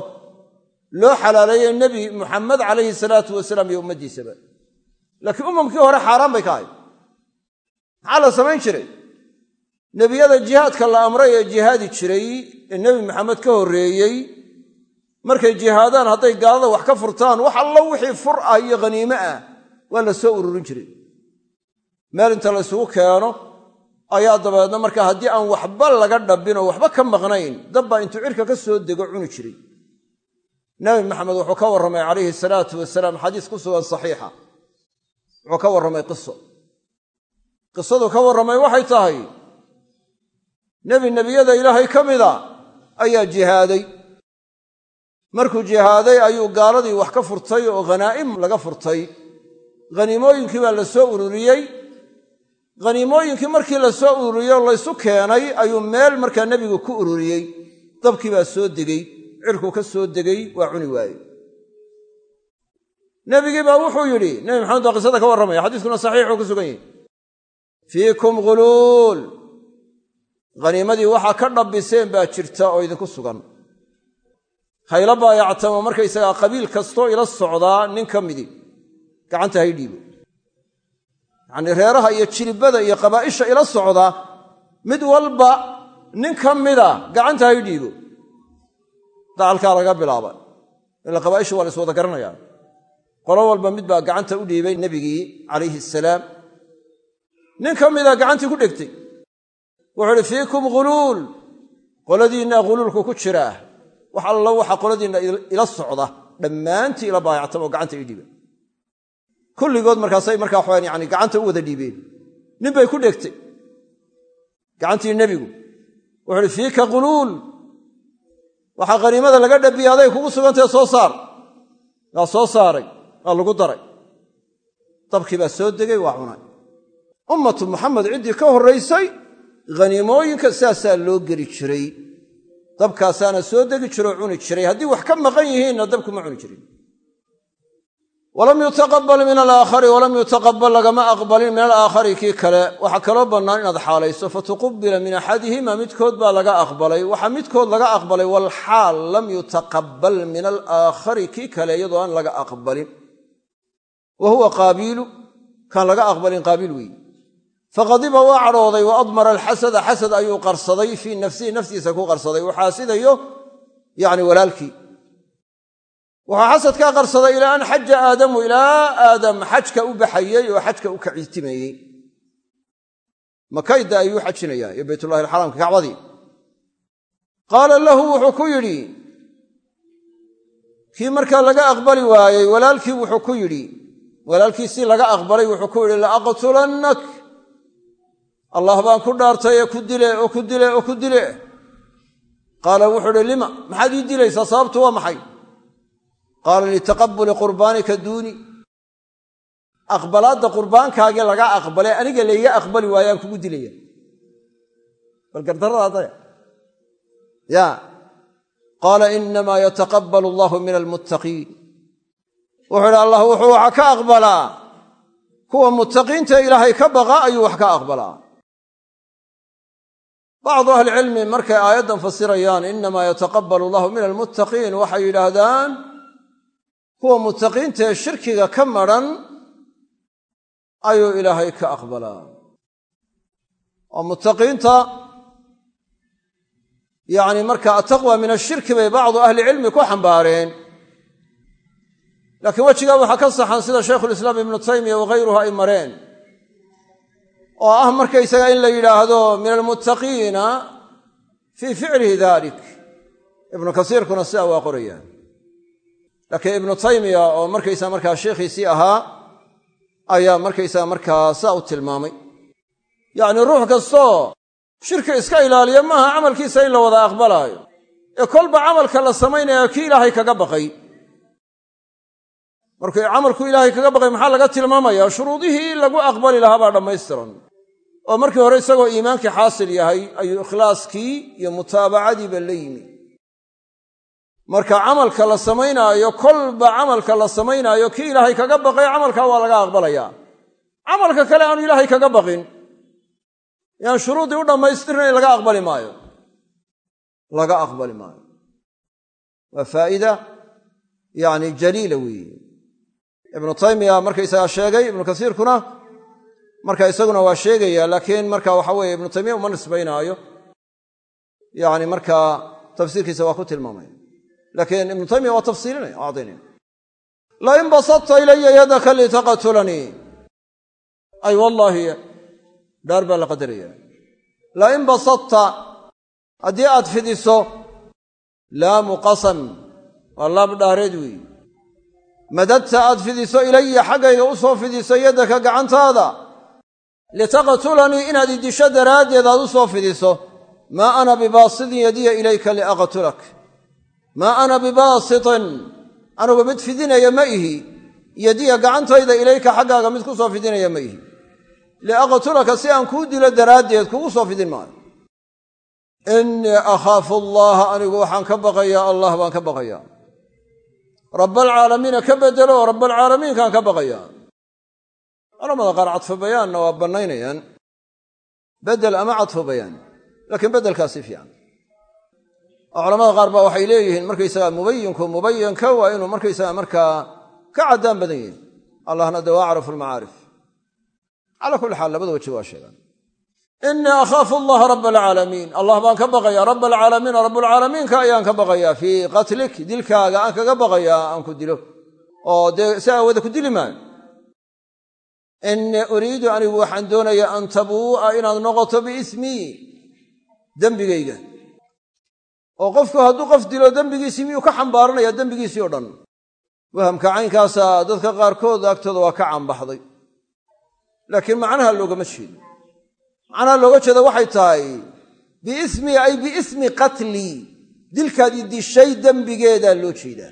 loo xalaaleeyey nebi muxamed calayhi salaatu wasalaam iyo ummaddiisaba. Laakiin umamkii hore xaaraan bay ka ahayd. Maxaa la samayn jiray? Nebiyada jihaadka la amray ee jihaadi jiray ee nebi maxamed ka horreeyey markay jihaadaan hadday gaalada wax ka furtaan wax allo wixii fur ah iyo khaniime ah waa la soo ururin jiray meel inta la ysugu keeno ayaa dabeedna markaa haddii aan waxba laga dhabbin oo waxba ka maqnayn dabbaa intuu cirka ka soo dego cuni jiray. Nabi maxamed wuxuu ka warramay calayhi salaatu wasalaam xadiis ku sugan saxiixa. Wuxuu ka warramay qiso. Qisadu ka warramay waxay tahay nebi nebiyada ilaahay ka mida ayaa jihaaday. Markuu jihaaday ayuu gaaladii wax ka furtay oo khanaa'im laga furtay. Khaniimooyinkii baa la soo ururiyey khaniimooyinkii markii la soo ururiyey oo laysu keenay ayuu meel markaa nebigu ku ururiyey. Dabkii baa soo degey cirkuu ka soo degey waa cuni waaye nebigii baa wuxuu yidhi nebi maxamed baa qisada ka warramaya xadiiskuna saxiixuu ku sugan yahi fiikum ghuluul khaniimadii waxaa ka dhabbiseen baa jirta oo idinku sugan. Hayla baayactamo markaysagaa qabiil kastoo ila socdaa nin ka midi. Gacanta hay dhiibo yacnii reeraha iyo jilibada iyo qabaa'isha ila socda mid walba nin ka mida gacanta hay dhiibo. Dacalkaa laga bilaaba ila qabaa'isha waa la is wada garanayaa. Qolo walba mid baa gacanta u dhiibay nebigii calayhi asalaam nin ka mida gacantii ku dhegtay wuxuu uhi fiikum ghuluul qoladiinna ghuluulku ku jiraa. Wax allo waxa qoladiinna ila socda. Dhammaantii ila baayactama oo gacanta ii dhiiba kulligood markaasay markaa waxaan yani gacanta u wada dhiibeen. Nin bay ku dhegtay. Gacantii nebigu wuxu uhi fiika ghuluul waxaa khaniimada laga dhabiya aday kugu sugantahe soo saar. Waa soo saaray waa lagu daray. Dabkii baa soo degay waa cunay. Ummatu muxamed ciddii ka horraysay khaniimooyinka saasaa loo geli jiray. Dabkaasaana soo degi jiroo cuni jiray. Haddii wax ka maqan yihiinna dabkuma cuni jirin walam yutaqabal min alaakhari walam yutaqabal lagama aqbalin min alaakhari kii kale. Waxaa kaloo bannaan inaad xaalayso fatuqubila min axadihima midkood baa laga aqbalay. Waxaa midkood laga aqbalay walxaal lam yutaqabal min alaakhari kii kale iyadoo aan laga aqbalin. Wa huwa qaabiilu kaan laga aqbalin qaabiil weeye faqadiba waa cadhooday wa admara alxasada xasad ayuu qarsaday fii nafsihi naftiisa ku waxaa xasadkaa qarsaday ilaa an xaja aadamu ilaa aadam xajka u baxayey oo xajka u kacitimeeyey makayda ayuu xajinayaa iyo baytullahi alxaraamka kacbadii. Qaala lahu wuxuu ku yidhi kii markaa laga aqbali waayey walaalkii wuxuu ku yidhi walaalkiisii laga aqbalay wuxuu ku yidhi laaqtulannak allah baan ku dhaartay ee ku dile oo ku dile oo ku dile. Qaala wuxuu maxaad dilaysaa? Sababtu waa maxay qaala litaqabuli qurbaanika duuni. Aqbalaadda qurbaankaagii laga aqbalay aniga layga aqbali waayaan kugu dilaya. Bal gardaradaadaya ya. Qaala inamaa yataqabal allahu min almuttaqiin. Wuxuu allah wuxuu waxa ka aqbalaa. Kuwa muttaqiinta ilaahay ka baqa ayuu wax ka aqbalaa. Bacdu ahlicilmi markay aayaddan fasirayaan inamaa yataqabal allahu min almuttaqiin waxay yidhaahdaan kuwa muttaqiinta ee shirkiga ka madran ayuu ilaahay ka aqbalaa. Oo muttaqiinta yacni marka ataqwa min ashirki bay bacdu ahlicilmi ku xambaareen. Laakiin wejigaa waxaa ka saxan sida shaykhulislaam ibnu taymiya waghayruhu ay mareen. Oo ah markaysaga in la yidhaahdo min almuttaqiina fii ficlihi dalik ibnu kasiirkuna sidaa waa qorayaan laakiin ibnu taymiya oo markaysaa markaa sheikhiisii ahaa ayaa markaysaa markaa saa u tilmaamay. Yacnii ruux kastoo shirki iska ilaaliya maaha camalkiisa in la wada aqbalaayo. Ee kolba camalka la samaynaya kii ilaahay kaga baqay. Markuu camalku ilaahay kaga baqay maxaa laga tilmaamayaa? Shuruudihii lagu aqbali lahaa baa dhammaystiran. Oo markii hore isagoo iimaankii xaasil yahay ayuu ikhlaaskii iyo mutaabacadiiba la yimi marka camalka la samaynaayo kolba camalka la samaynaayo kii ilaahay kaga baqay camalkaa waa laga aqbalayaa camalka kale aanu ilaahay kaga baqin. Yaan shuruuddii u dhammaystirnayn laga aqbali maayo. Laga aqbali maayo. Waa faa'ida yacni jaliila weeye. Ibnu taymiya markaysagaa sheegay ibnu kasiirkuna marka isaguna waa sheegaya laakiin marka waxa weeye ibnu taymiya uma nisbaynaayo. Yani markaa tafsiirkiisa waa ku tilmaamaya laakiin ibnu taymiya waa tafsiilinaya oo caddaynaya lain basadta ilaya yadaka litaqtulanii ay wallaahi dhaar baa la qadaraya lain basadta haddii aad fidiso laamu qasam waa laab dhaareed weeye madadta aad fidiso ilaya xaggayga u soo fidiso yaddaka gacantaada litaqtulanii inaad idisho daraaddeed aad u soo fidiso maa ana bibaasidin yadiya ilayka liaqtulak maa ana bibaasitin anugu mid fidinaya ma ihi. Yadiya gacantayda ilayka xaggaaga mid ku soo fidinaya ma ihi. Liaqtulaka si aan kuu dilo daraaddeed kugu soo fidin maayo. Innii akhaafu allaha anigu waxaan ka baqayaa allah baan ka baqayaa rabbaalcaalamiina ka bedelo rabbaalcaalamiinkaan ka baqayaa culamada qaar bayaanna waa bannaynayaan. Bedel ama bayaan. Laakiin beddelkaasi fiican oo culamada qaar baa waxay leeyihiin markaysagaa mubayinku mubayanka waa inuu markaysaga markaa ka caddaan badan yihiin allahna de waa acrafu lmacaarif. Calaa kulli xaal labada weji waa sheegaan. Innii akhaafu allaha raba alcaalamiin allah baan ka baqayaa raba alcaalamiina rabbulcaalamiinka ayaan ka baqayaa fii qatlik dilkaaga aan kaga baqayaa aan ku dilo. Oo dee si aawada ku dili maayo. Innii uriidu anigu waxaan doonayaa an tabuu'a inaad noqoto biismii dembigayga oo qofku hadduu qof dilo dembigiisii miyuu ka xambaaranaya dembigiisii oo dhan? Wahamka caynkaasa dadka qaarkood agtooda waa ka caanbaxday. Laakiin macnaha loogama jeedo macnaha looga jeeda waxay tahay biismii ay biismi qatlii dilkaadii dishay dembigeedaa loo jeedaa.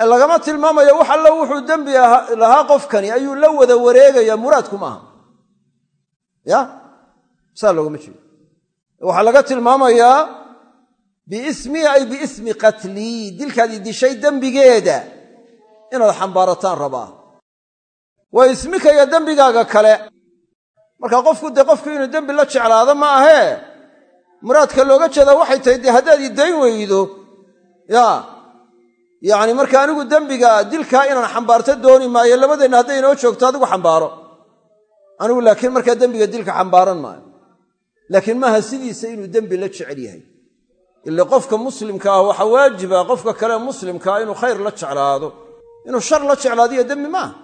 Ee lagama tilmaamayo wax allo wuxuu dembi lahaa qofkani ayuu la wada wareegayaa muraadku maaha ya? Saa loogama jeedo. Waxaa laga tilmaamayaa biismii ay biismi qatlii dilkaad i dishay dembigeeda. Inaad xambaarataan rabaa. Waa ismika iyo dembigaaga kale. Marka qofku dee qofku inuu dembi la jeclaado ma ahee muraadka looga jeedaa waxay tahay dee haddaad i dayn weydo. Yaa yacni marka anigu dembiga dilkaa inaan xambaarto dooni maayo labadeenna hadday inoo joogto adigu xambaaro. Anigu laakiin markaa dembiga dilka xambaaran maayo. Laakiin maaha sidiisa inuu dembi la jecel yahay ila qofka muslimka ah waxaa waajiba qofka kale muslimkaa inuu khayr la jeclaado. Inuu shar la jeclaadiyo dembi maaha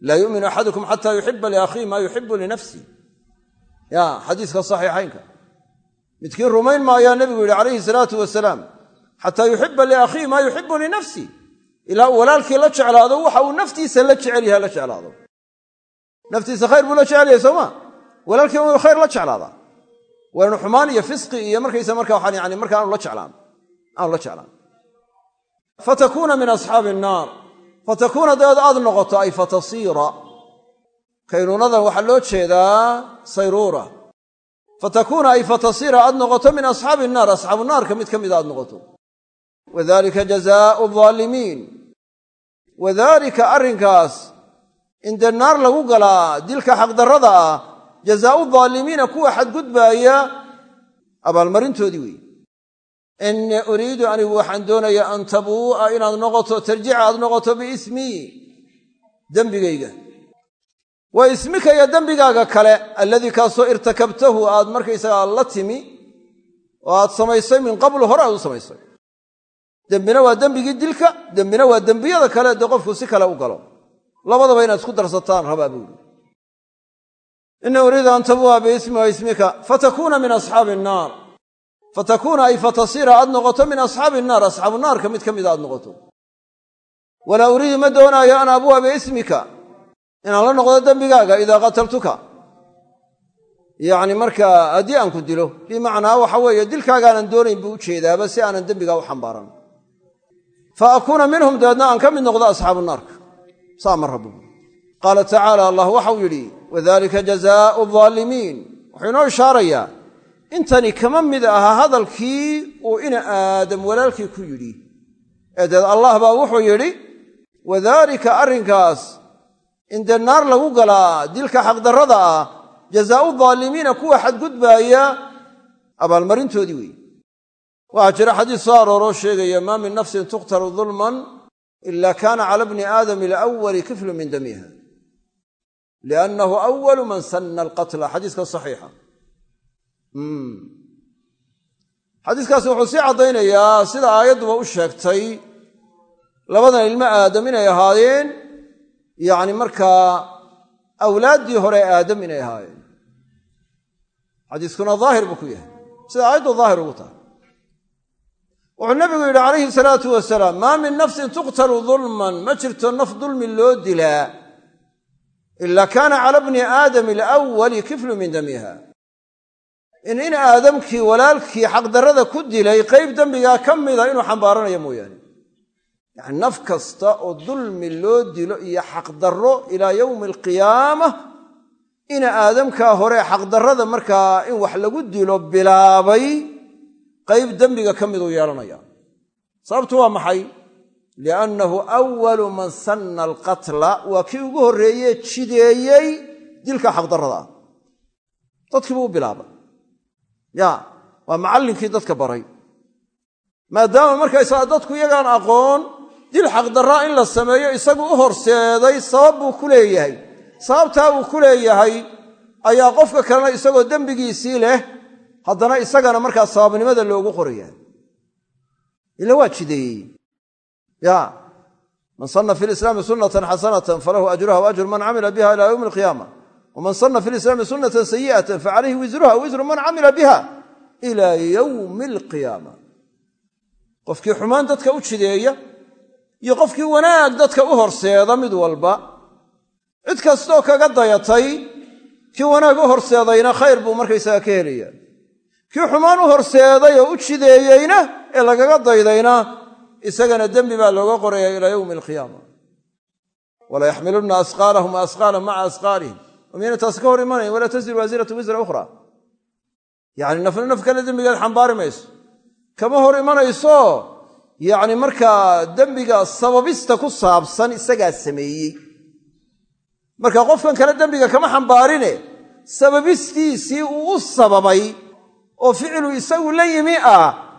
laa yu'minu axadukum xataa yuxiba liakhiihi maa yuxibu linafsih ya xadiiska saxiixaynka. Midkiin rumayn maayaa nebigu yidhi calayhi salaatu wasalaam xataa yuxiba liakhiihi maa yuxibu linafsih ilaa uu walaalkii la jeclaado waxa uu naftiisa la jecel yahay la jeclaado. Naftiisa khayr buu la jecel yahay sooma walaalkii inuu khayr la jeclaadaa inu xumaan iyo fisqi iyo markaysa marka waxaan yani marka aanu la jeclaan aanu la jeclaan. Fatakuuna min asxaabi annaar. Fatakuuna dabeed aad noqoto ay fatasiira. Kaynuunadan waxaa loo jeedaa sayruura. Fatakuuna ay fatasiira aad noqoto min asxaabi annaar. Asxaabu naarka mid ka mida aad noqoto. Wadalika jazaau alaalimiin wadalika arrinkaas in dee naar lagu galaa dilka xaqdarrada ah jazaau daalimiina kuwa xadgudbaaya abaalmarintoodii weeye. Innii uriidu anigu waxaan doonayaa an tabuu'a inaad noqoto tarjica aad noqoto biismii dembigayga. Wa ismika iyo dembigaaga kale alladii kaasoo irtakabtahu aad markaysagaa la timi oo aad samaysay min qablu hore aad u samaysay. Dembina waa dembigii dilka dembina waa dembiyada kale dee qofku si kale u galo. Labadaba inaad isku darsataan rabaa buuri inii uriidu an tabuu'a biismi wa ismika fatakuuna min asxaabi annaar fatakuuna ay fatasiira aad noqoto min asxaabi annaar asxaabu naarka mid ka mida aad noqoto walaa uriidu ma doonaayo an abuu'a biismika inaan la noqdo dembigaaga idaa qataltuka yacni markaa haddii aan ku dilo bimacnaa waxa weeye dilkaagaanan doonayn buu u jeedaaba si aanan dembigaa u xambaaran fa akuuna minhum dabeedna aan ka mid noqdo asxaabu naarka saa wadalika jazaau alaalimiin wuxuu inoo ishaarayaa intani kama mid aha hadalkii uu ina aadam walaalkii ku yidhi. Ee allah baa wuxuu yidhi wadaalika arrinkaas in naar lagu galaa dilka xaqdarrada ah jazaau daalimiina kuwa xadgudbaaya abaalmarintoodii weeye. Waxaa jira xadiis soo arooroo sheegaya maa min nafsin tuqtalu dulman ila kaana cala bni aadami alawali kiflu min damiha liannahu awalu man sanna alqatla xadiiska saxiixa xadiiskaasi wuxuu sii caddaynayaa sida aayadduba u sheegtay labadan ilmo aadam inay ahaayeen yacni markaa awlaaddii hore aadam inay ahaayeen xadiiskuna daahir buu ku yahay sida aayaddu daahir ugu tahay wuxuu nabigu yidhi calayhi salaatu wasalaam maa min nafsin tuqtalu dulman ma jirto naf dulmi loo dilaa ila kaana cala bni aadami alawali kiflu min damiha in in aadamkii walaalkii xaqdarrada ku dilay qayb dembigaa ka mida inuu xambaaranayo mooyaane yacni naf kasta oo dulmi loo dilo iyo xaqdarro ilaa yowmi alqiyaama ina aadamkaa hore xaqdarrada markaa in wax lagu dilo bilaabay qayb dembiga ka miduu yeelanaya sababtu waa maxay liannahu awalu man sanna alqatla waa kii ugu horreeye jideeyey dilka xaqdarrada ah dadkii buu u bilaabay ya waa macallinkii dadka baray maadaama markaysaga dadku iyagaan aqoon dil xaqdarraa in la sameeyo isagu u horseeday sabab buu ku leeyahay sababtaa uu ku leeyahay ayaa qofka kalena isagoo dembigiisii leh haddana isagana markaa sababnimada loogu ya man sanna fi lislaami sunnatan xasanatan falahu ajruha wa ajru man camila biha ila yowmi alqiyaama waman sanna fi lislaami sunnatan sayi'atan facalayhi wisruha wisru man camila biha ila yowmi alqiyaama qofkii xumaan dadka u jideeya iyo qofkii wanaag dadka u horseeda mid walba cid kastoo kaga dayatay kii wanaag u horseedayna khayr buu markaysaga ka helaya kii xumaan u horseeday oo u jideeyeyna ee lagaga daydayna isagana dembi baa looga qoraya ilaa yowmi alqiyaama. Wala yaxmilunna asqaalahum wa asqaalan maca asqaalihim wamiyana taas ka hor imanayn walaa tasiru waasiratu wisra ukhra. Yacni nafna naf kale dembigeed xambaari mayso. Kama hor imanayso yacni markaa dembiga sababista ku saabsan isagaa sameeyey. Marka qofkan kale dembiga kama xambaarine sababistiisii uu u sababay oo ficilu isagu la yimi ah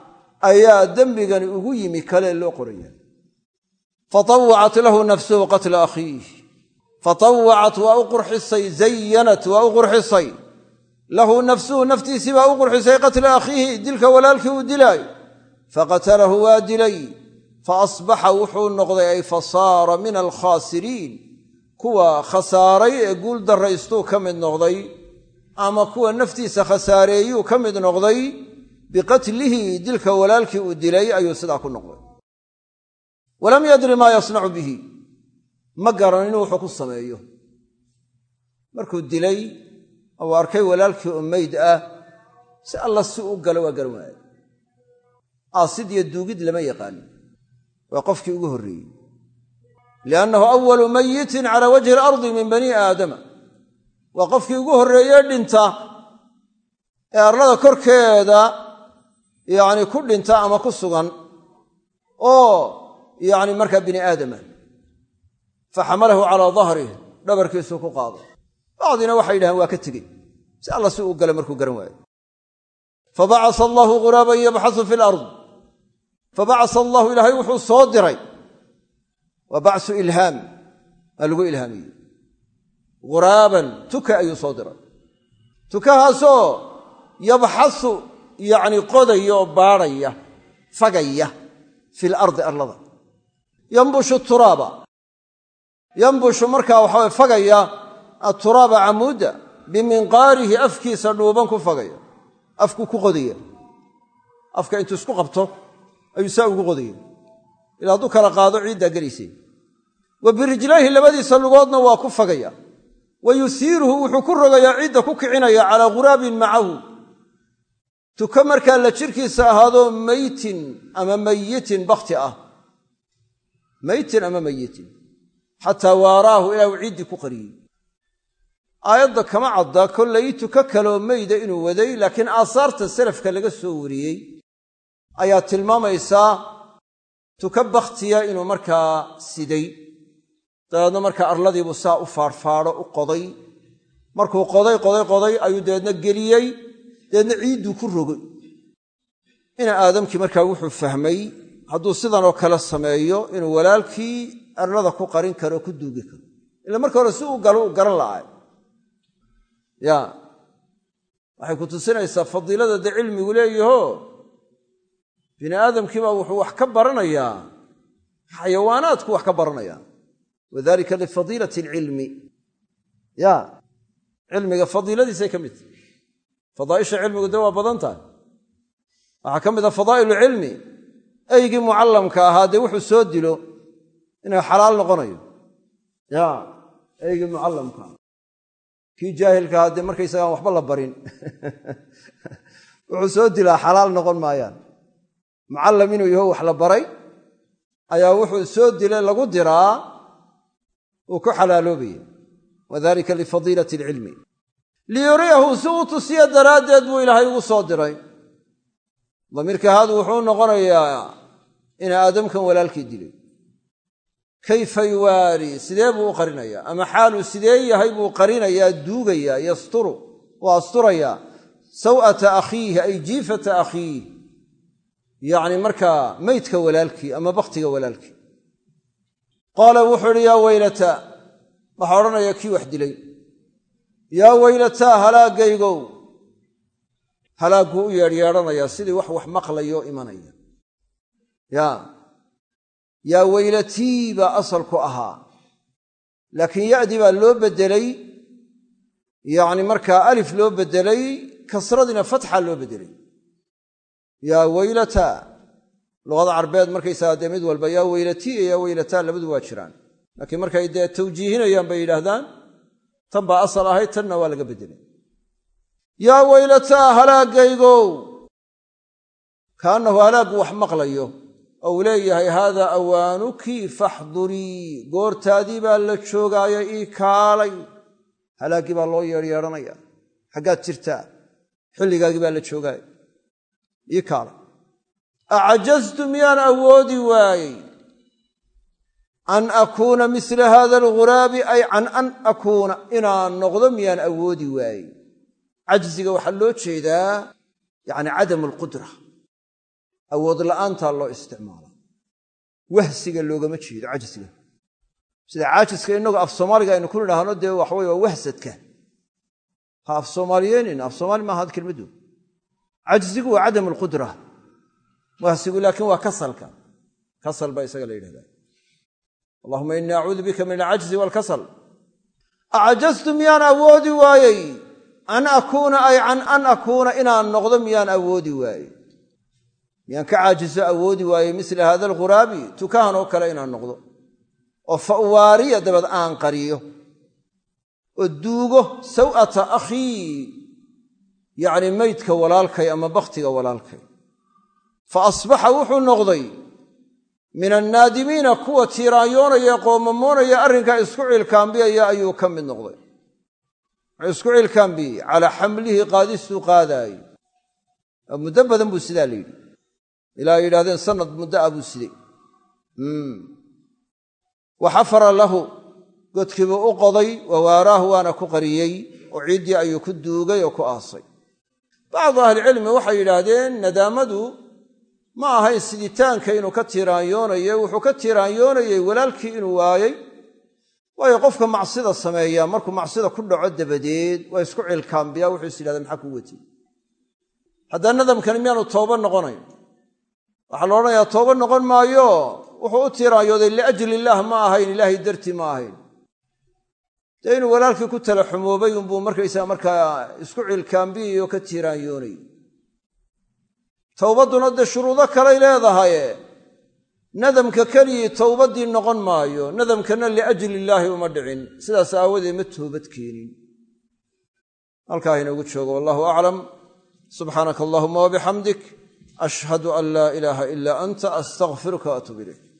ayaa dembigani ugu yimi kale loo qoraya fatawacat lahu nafsuhu qatla akhiih. Fatawacat waa u qurxisay zayanat waa u qurxisay. Lahu nafsuhu naftiisii baa u qurxisay qatla akhiihi dilka walaalkii uu dilaayo faqatalahu waa dilay. Fa asbaxa wuxuu noqday ay fasaara min alkhaasiriin. Kuwa khasaaray ee guul daraystuu ka mid noqday ama kuwa naftiisa khasaareeyuu ka mid noqday biqatlihi dilka walaalkii uu dilay ayuu sidaa ku noqday. Walam yadri maa yasnacu bihi. Ma garanin wuxuu ku sameeyo. Markuu dilay ou arkay walaalkii oo meyd ah si alla si u galo waa garan waaya aasid iyo duugid lama yaqaanin waa qofkii ugu horreeyey. Liannahu awalu mayitin cala wajhi alardi min bani aadama. Waa qofkii ugu horreeye dhinta ee arlada korkeeda yacni ku dhinta ama ku sugan oo yacni markaa bini aadama. Fa xamalahu calaa dahrih dhabarkiisuu ku qaaday bacdina waxay yidhahaan waa ka tegey. Si alla si uu gala markuu garan waayo. Fabacasa allaahu ghuraaban yabxasu fi lard fabacasa allahu ilaahay wuxuu soo diray. Waa bacsu ilhaam aa lagu ilhaamiyey. Ghuraaban tuka ayuu soo diray. Tukahaasoo yabxasu yacni qodaya oo baadhaya fagaya fi lardi arlada. Yambushu turaaba. Yambushu markaa waxaa fagaya aturaaba camuuda biminqaarihi afkiisa dhuuban ku fagaya. Afku ku qodaya. Afka intuu isku qabto ayuu saa ugu qodaya. Ilaa hadduu kala qaado ciiddaa gelaysay. Wa birijlayhi labadiisa lugoodna waa ku fagaya. Wa yusiiruhu wuxuu ku rogayaa ciidda ku kicinaya calaa ghuraabin macahu tuka markaa la jirkiisa ahaadoo maytin ama mayitin bakhti ah. Maytin ama mayitin. Xataa waaraahu ilaa uu ciiddii ku qariyey. Aayadda kama cadda kollay tuka kaloo meyda inuu waday laakiin aasaarta salafka laga soo wariyey ayaa tilmaamaysaa tuka bakhtiya inuu markaa siday. Dabeedna markaa arladiibuu saa u faadhfaadho u qoday. Markuu qoday qoday qoday ayuu dabeedna geliyey dabeedna ciidduu ku rogay. Ina aadamkii markaa wuxuu fahmay hadduu sidanoo kale sameeyo inuu walaalkii arlada ku qarin karo o ku duugi karo. Ila marka hore si uu galo uu garan la'ay. Ya. Waxay ku tusinaysaa fadiilada dee cilmigu leeyaho. Bini aadamkiibaa wuxuu wax ka baranayaa. Xayawaanaadku wax ka baranaya wadalika lifadiilati alcilmi ya. Cilmiga fadiiladiisay ka mid tahay fadaaisha cilmigu dee waa badan tahay waxaa ka mid ah fadaa'ilu cilmi. Eygii mucallamka ahaa dee wuxuu soo dilo inuu xalaal noqonayo. Ya eygii mucallamka. Kii jaahilka ahaa dee markaysagaan waxba la barin. Wuxuu soo dilaa xalaal noqon maayaan. Mucallam inuu yaho wax la baray ayaa wuxuu soo dilay lagu diraa uu ku xalaaloobaya wadalika liyuriyahu si uu tusiyo daraaddeed buu ilaahay ugu soo diray. Damiirka haadu wuxuu noqonayaa in aadamkan walaalkii dilay. Kayfa yuwaari? Sidee buu u qarinayaa ama xaaluu sidee yahay buu qarinayaa duugayaa yasturu waa asturayaa? Saw'ata akhiihi ay jiifata akhiih yacni markaa meydka walaalkii ama bakhtiga walaalkii. Qaala wuxuu idhi yaa weylata waxaa odhanaya kii wax dilay yaa weylataa halaagaygow halaagguu u yeedhyeedhanayaa sidii wax wax maqlayoo imanaya. Yaa yaa weylatii asalku ahaa laakiin ya'dii baa loo beddelay yacni markaa alif loo beddelay kasradiina fatxa loo beddelay. Yaa weylataa luqada carbeed markaysagaa dee mid walba yaa weylatii iyo yaa weylataa labadu waa jiraan. Laakiin markay dee tawjiihinayaan bay yidhaahdaan tan baa asal ahayd tanna waa laga beddelay yaa weylataa halaagaygow kaannahu halaaggu wax maqlayo oo uu leeyahay haadaa awaanuki faxdurii goortaadii baa la joogaaya ii kaalay. Halaaggii baa loo yeedhyeedhanaya xaggaad jirtaa xilligaagii baa la joogaaya ii kaalay. Acajaztu miyaan awoodi waayey an akuuna misla hada alguraabi ay can an akuuna inaan noqdo miyaan awoodi waayey. Cajziga waxaa loo jeedaa yacni cadamu alqudra awood la'aantaa loo isticmaala. Wahsiga loogama jeedo cajziga. Sida caajiska innagu af soomaaliga aynu ku nidhaahno dee waxaweye waa wahsadka. Ha af soomaaliyeenin af soomaali maaha kelmaddu cajzigu waa cadam alqudra. Wahsigu laakiin waa kasalka. Kasal baa isaga la yidhahdaa allahuma innii acuudu bika min alcajzi waalkasal acajaztu miyaan awoodi waayey? An akuuna ay can an akuuna inaan noqdo miyaan awoodi waayey? Miyaan ka caajiso awoodi waayey misla hada alghuraabi? Tukahan oo kale inaan noqdo. Oo fa uwaariya dabad aan qariyo. Oo duugo saw'ata akhii yacni maydka walaalkay ama bakhtiga walaalkay. Fa wuxuu noqday min annaadimiina kuwa tiiraanyoonaya qoomamoonaya arrinkaa isku cilkaambiyaya ayuu ka mid noqday. Wuxuu isku cilkaambiyey calaa xamlihi qaadistuu qaadaayey muddo badan buu sidaa la yidhi. Ilaa ay sanad muddo ah buu siday. Wa xafara lahu godkiibuu u qoday wa waana ku qariyey oo ciiddii ayuu ku duugay oo ku aasay. Bacdu ahlicilmi waxay yidhaahdeen nadaamadu ma ahayn siditaanka inuu ka tiiraanyoonayo wuxuu ka tiiraanyoonayey walaalkii inuu waayey waayo qofka macsida sameeyaa markuu macsida ku dhaco dabadeed waa isku cilkaambiyaa wuxuu is yidhahda maxaa kuu wetiy haddaa nadamkani miyaanu tooba noqonayn waxaa la odhanayaa tooba noqon maayo. Wuxuu u tiiraanyooday liajli illaah ma ahayn ilaahay dartii ma ahayn. Dee inuu walaalkii ku tala xumoobay unbuu markaysaa markaa isku cilkaambiyay oo ka tiiraanyoonay towbadduna dee shuruudo kalay leedahaye. Nadamka keligii towbaddii noqon maayo nadamkana liajli illaahi uma dhicin. Sidaas aawadeed ma toobad keenin. Halkaa inoogu joogo wallahu aclam. Subxaanaka allahuma wabixamdik ashhadu an laa ilaaha ilaa anta astaqfiruka waatuub ilayk